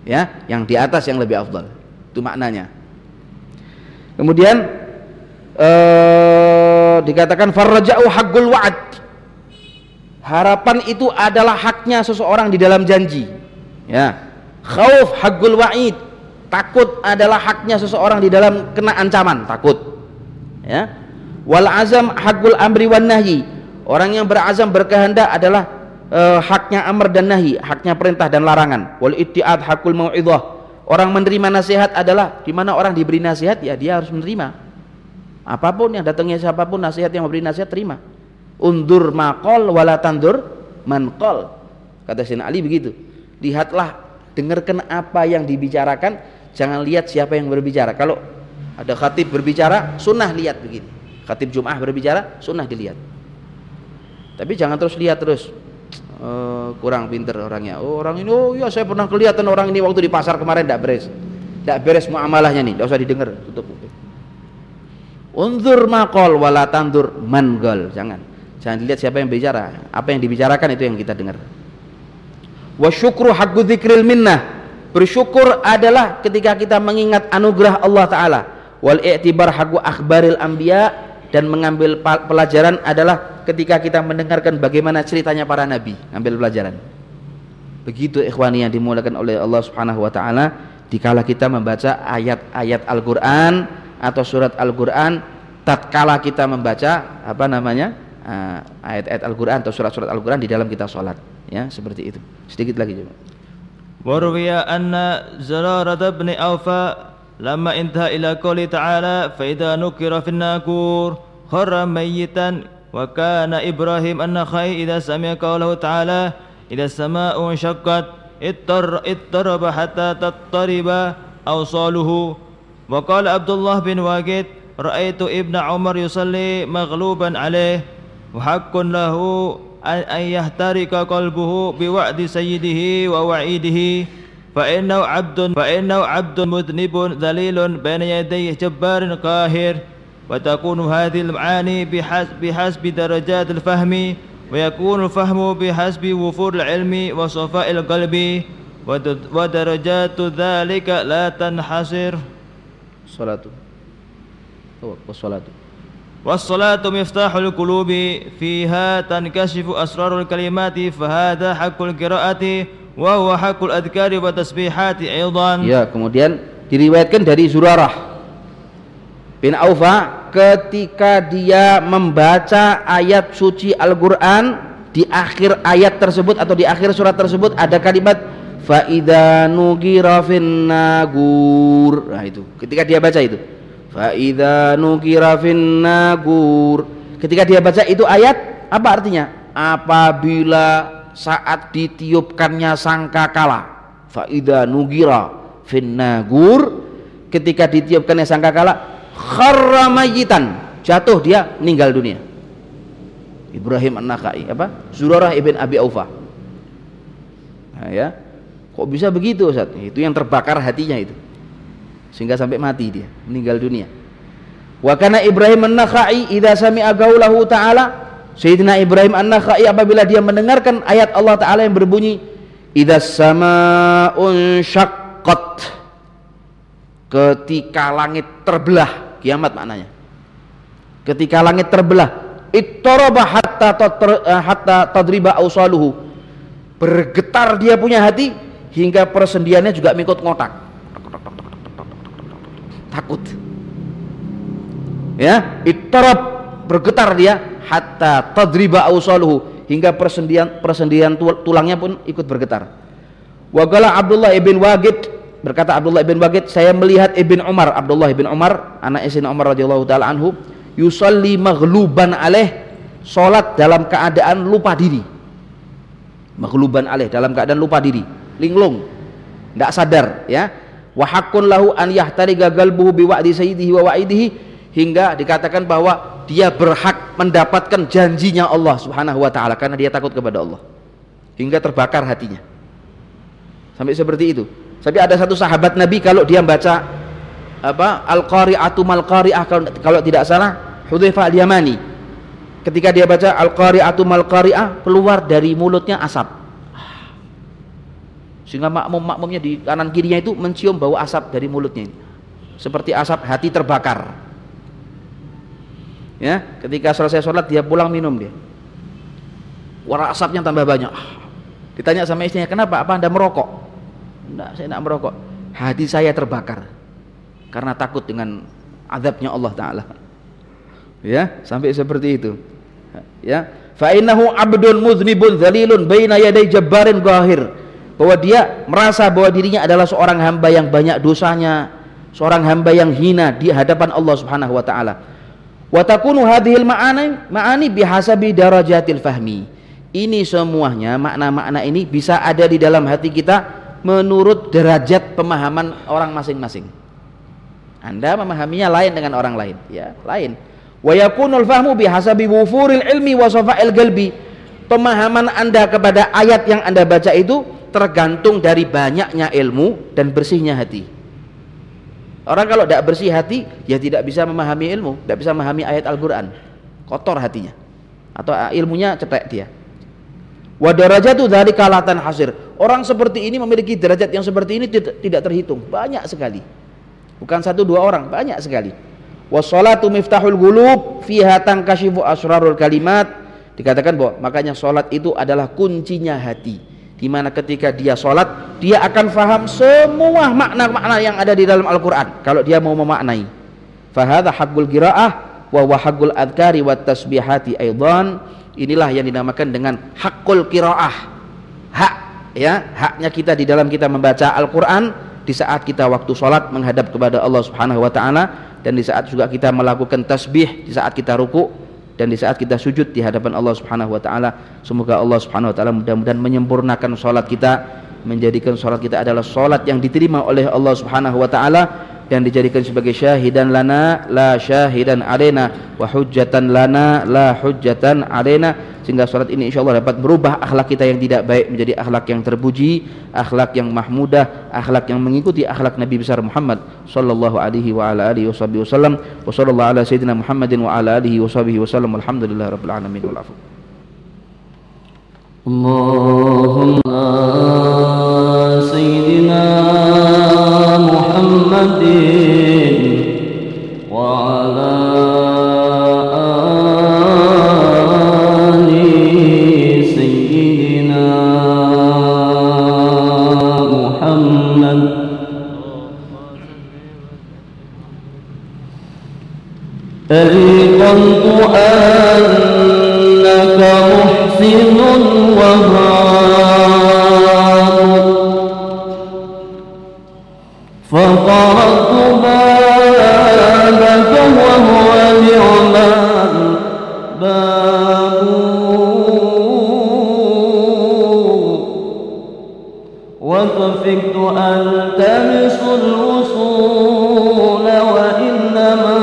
Ya, yang di atas yang lebih afdal. Itu maknanya. Kemudian eh, dikatakan farraja'u haqqul wa'ad harapan itu adalah haknya seseorang di dalam janji. Ya. Khauf haqqul wa'id. Takut adalah haknya seseorang di dalam kena ancaman. Takut. Ya. Wal azam haqqul amri wan nahi orang yang berazam berkehendak adalah uh, haknya amr dan nahi haknya perintah dan larangan wal ittiad hakul mau'idhah orang menerima nasihat adalah di mana orang diberi nasihat ya dia harus menerima apa pun yang datangnya siapa pun nasihat yang memberi nasihat terima undur makol wala tandur mankol Kata Sayyidina Ali begitu. Lihatlah, dengarkan apa yang dibicarakan, jangan lihat siapa yang berbicara. Kalau ada khatib berbicara, sunnah lihat begini. Khatib Jum'ah berbicara, sunnah dilihat. Tapi jangan terus lihat terus. Oh, kurang pinter orangnya. Oh, orang ini, oh iya saya pernah kelihatan orang ini waktu di pasar kemarin tidak beres. Tidak beres muamalahnya nih, tidak usah didengar, tutup. Unzur makol wala tandur mangol. Jangan. Jangan dilihat siapa yang bicara. Apa yang dibicarakan itu yang kita dengar. Wa syukru haqqu dzikril minnah. Bersyukur adalah ketika kita mengingat anugerah Allah taala. Wal i'tibar haqqu akhbaril anbiya dan mengambil pelajaran adalah ketika kita mendengarkan bagaimana ceritanya para nabi, ambil pelajaran. Begitu ikhwani yang dimulakan oleh Allah Subhanahu wa taala dikala kita membaca ayat-ayat Al-Qur'an atau surat Al-Qur'an tatkala kita membaca apa namanya uh, ayat-ayat Al-Qur'an atau surat-surat Al-Qur'an di dalam kita sholat. Ya seperti itu. Sedikit lagi Warwiya anna Zararat bin Aufa لما انتهى إلى قوله تعالى فإذا نكر في الناكور خر ميتا وكان إبراهيم النخي إذا سمع قوله تعالى إذا السماء انشقت اضطر اضطرب حتى تضطرب أوصاله. وقال عبد الله بن واجد رأيت ابن عمر يصلي مغلوبا عليه وحق له أن يحترق قلبه بوعد سيده ووعيده. فإنه عبد فإنه عبد مذنب ذليل بين يديه جبار قاهر. وتكون هذه المعاني بحسب, بحسب درجات الفهم ويكون الفهم بحسب وفور العلم وصفاء القلب. ودرجات ذلك لا تنحصر. salatu wassalatu والصلاة مفتاح القلوب. فيها تنكشف أسرار الكلمات فهذا حق القراءة. wa huwa hakul adhkari wa tasbihati aidan. Ya kemudian diriwayatkan dari Zurarah bin Aufa ketika dia membaca ayat suci Al-Qur'an di akhir ayat tersebut atau di akhir surat tersebut ada kalimat faida nugira finnagur nah itu. Ketika dia baca itu. Faida nugira finnagur ketika dia baca itu ayat apa artinya? Apabila saat ditiupkannya sangkakala. Faida nugira fin nagur ketika ditiupkannya sangkakala kharra jatuh dia meninggal dunia. Ibrahim An-Nakhai apa? Zurarah ibn Abi Aufa nah, ya. Kok bisa begitu Ustaz? Itu yang terbakar hatinya itu. Sehingga sampai mati dia, meninggal dunia. Wa kana Ibrahim An-Nakhai idza sami'a qaulahu ta'ala Sayyidina Ibrahim An-Nakhai apabila dia mendengarkan ayat Allah taala yang berbunyi idza sama'un syaqqat ketika langit terbelah kiamat maknanya. Ketika langit terbelah ittaraba hatta hatta tadriba awsaluhu. Bergetar dia punya hati hingga persendiannya juga mengikut ngotak. Takut. Ya ittarab bergetar dia hatta tadriba ausaluhu hingga persendian persendian tulangnya pun ikut bergetar. Wagala Abdullah ibn Wagid berkata Abdullah ibn Wagid saya melihat ibn Umar Abdullah ibn Umar anak Sayyidina Umar radhiyallahu taala anhu yusalli maghluban alaih salat dalam keadaan lupa diri. Maghluban alaih dalam keadaan lupa diri linglung tidak sadar ya. Wa haqqun lahu an yahtariga galbuhu bi wa'di sayyidihi wa wa'idihi hingga dikatakan bahwa dia berhak mendapatkan janjinya Allah Subhanahu wa taala karena dia takut kepada Allah. Hingga terbakar hatinya. Sampai seperti itu. Tapi ada satu sahabat Nabi kalau dia baca apa al-qari'atu mal qari'ah kalau, kalau tidak salah Hudzaifah al-Yamani. Ketika dia baca al-qari'atu mal qari'ah keluar dari mulutnya asap. Sehingga makmum-makmumnya di kanan kirinya itu mencium bau asap dari mulutnya seperti asap hati terbakar ya ketika selesai sholat dia pulang minum dia. Warna asapnya tambah banyak. Ditanya sama istrinya kenapa? Apa anda merokok? Enggak saya tidak merokok. Hati saya terbakar karena takut dengan azabnya Allah Ta'ala. Ya sampai seperti itu. Ya fa innahu abdun muznibun zalilun baina yaday jabbarin gahir bahwa dia merasa bahwa dirinya adalah seorang hamba yang banyak dosanya seorang hamba yang hina di hadapan Allah Subhanahu wa taala wa takunu hadhil ma'ani ma'ani bihasabi darajatil fahmi ini semuanya makna-makna ini bisa ada di dalam hati kita menurut derajat pemahaman orang masing-masing. Anda memahaminya lain dengan orang lain, ya, lain. Wa yakunul fahmu bihasabi wufuril ilmi wa safa'il galbi. Pemahaman Anda kepada ayat yang Anda baca itu tergantung dari banyaknya ilmu dan bersihnya hati. Orang kalau tidak bersih hati, ya tidak bisa memahami ilmu, tidak bisa memahami ayat Al-Quran. Kotor hatinya. Atau ilmunya cetek dia. Wa darajatu dari kalatan hasir. Orang seperti ini memiliki derajat yang seperti ini tidak, terhitung, banyak sekali. Bukan satu dua orang, banyak sekali. Wassalatu miftahul gulub fiha tankashifu asrarul kalimat. Dikatakan bahwa makanya salat itu adalah kuncinya hati. Di mana ketika dia salat, dia akan faham semua makna-makna yang ada di dalam Al-Qur'an. Kalau dia mau memaknai. Fahadha haqqul qiraah wa huwa haqqul adhkari wat tasbihati aidan. Inilah yang dinamakan dengan hakul kiroah hak ya haknya kita di dalam kita membaca Al-Quran di saat kita waktu sholat menghadap kepada Allah Subhanahu Wa Taala dan di saat juga kita melakukan tasbih di saat kita ruku dan di saat kita sujud di hadapan Allah Subhanahu Wa Taala semoga Allah Subhanahu Wa Taala mudah-mudahan menyempurnakan sholat kita menjadikan sholat kita adalah sholat yang diterima oleh Allah Subhanahu Wa Taala dan dijadikan sebagai syahidan lana la syahidan alena wa hujjatan lana la hujjatan alena sehingga salat ini insyaallah dapat merubah akhlak kita yang tidak baik menjadi akhlak yang terpuji, akhlak yang mahmudah, akhlak yang mengikuti akhlak Nabi besar Muhammad sallallahu alaihi wa ala alihi wasallam. Wa sallallahu ala sayyidina Muhammadin wa ala alihi washabihi wasallam. Alhamdulillahirabbil alamin. Wal afu Allahumma وطفقت ألتمس الوصول وإنما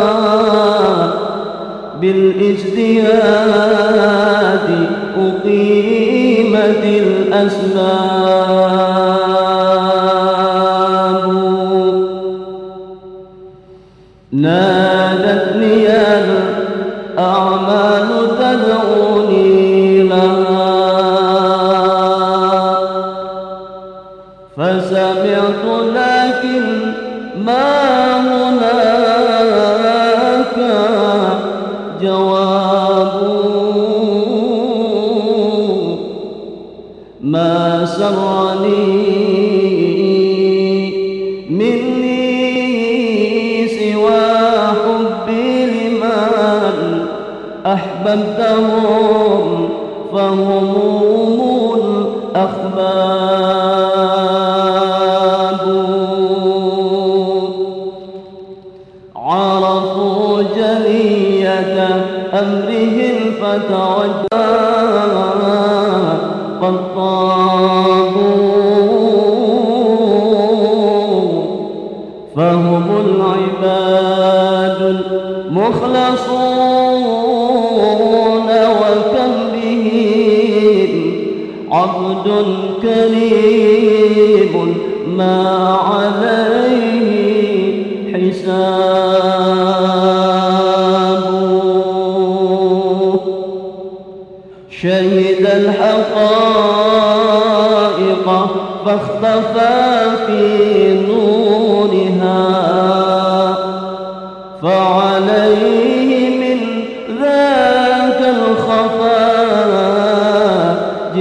بالإجتهاد أقيمت الأسباب.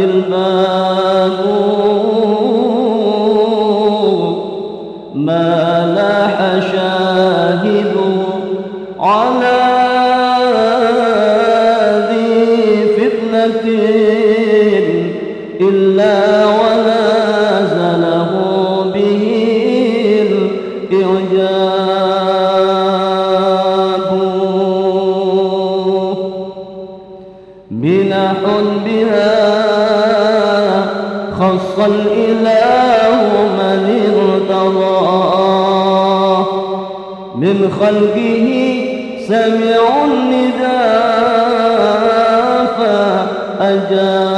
الباب. خلقه سمعوا النداء فأجاب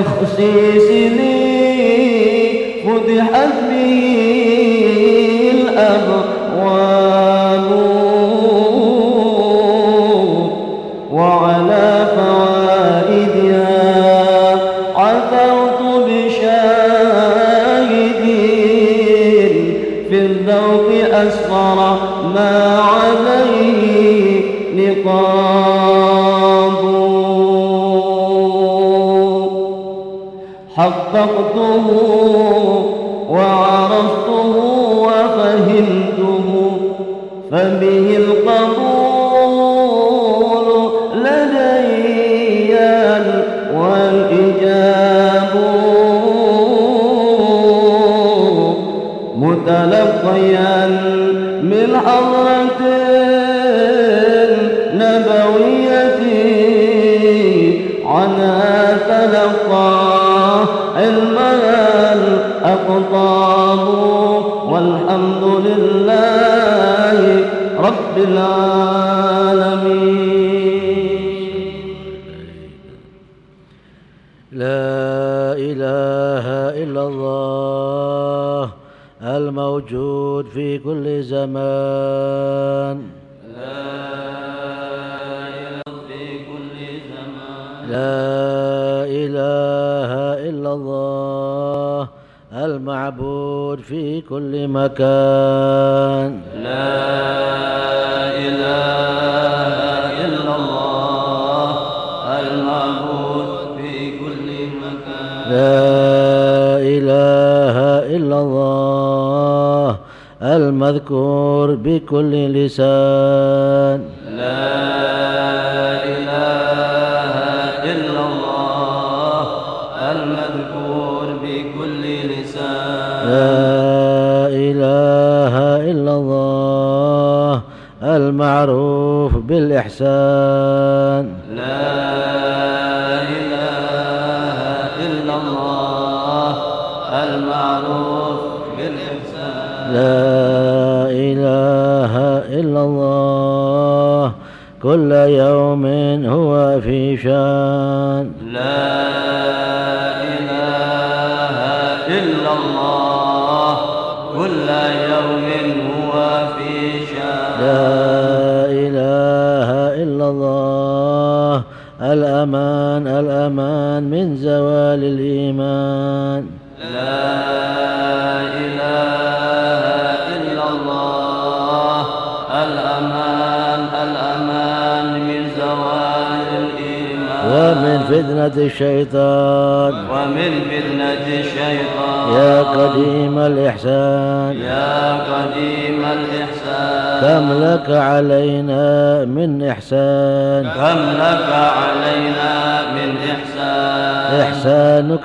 تخصيصني فتحت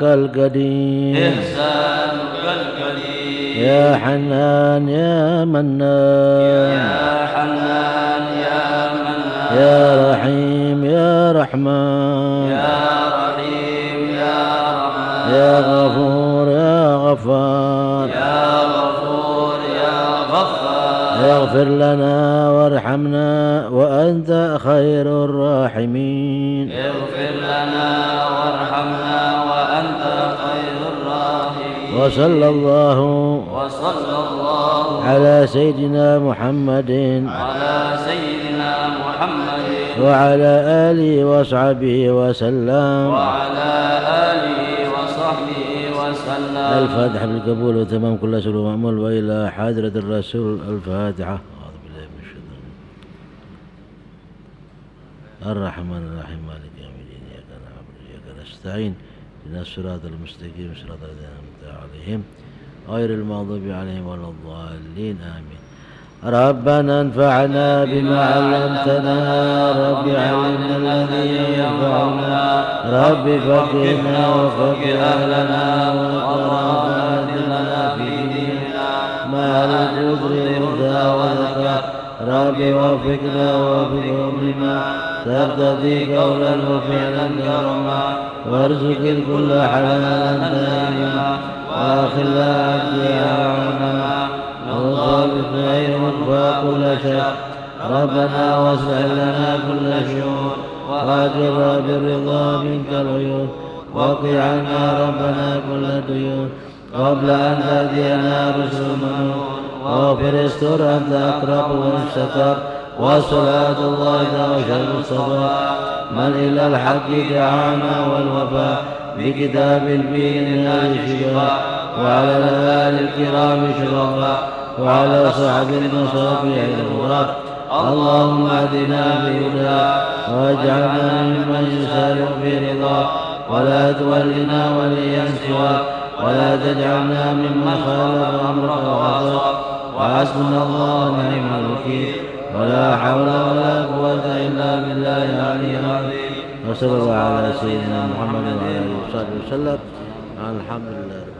القديم إحسانك القديم يا حنان محمد. وعلى آله وصحبه وسلم. وعلى آله وصحبه وسلم. الفاتحة بالقبول وتمام كل سلو مأمول وإلى حضرة الرسول الفاتحة. الرحمن الرحيم. مالك يوم الدين. إياك نعبد وإياك نستعين. اهدنا الصراط المستقيم. صراط الذين أنعمت عليهم غير المغضوب عليهم ولا الضالين. آمين. ربنا انفعنا بما علمتنا. رب علمنا الذي ينفعنا. رب فقهنا وفقه أهلنا. لنا في ديننا. مع الجزر والهدى والذكر رب وفقنا وفقهم لما. ترتضي قولا وفعلا كرما. وارزق الكل حلالا دائما. واخلا عبدها وعلما الله بخير وكل شر ربنا واصلح لنا كل شؤون وأجرنا بالرضا منك العيون وقي عنا ربنا كل ديون. قبل أن تأتينا رسل منون. واغفر استر أنت أقرب واستتر وصلاة الله توجه المصطفى من إلى الحق دعانا والوفاء بكتاب البين الشفاء وعلى الآل الكرام شرفاء وعلى صحب المصابيح الغراب. اللهم اهدنا بهدى واجعلنا ممن يسارع في رضا. ولا تولنا وليا سوى. ولا تجعلنا ممن خالف أمرك وعصى. وحسبنا الله ونعم الوكيل. ولا حول ولا قوة إلا بالله العلي العظيم. وصلى الله على سيدنا محمد وعلى آله وصحبه وسلم. الحمد لله.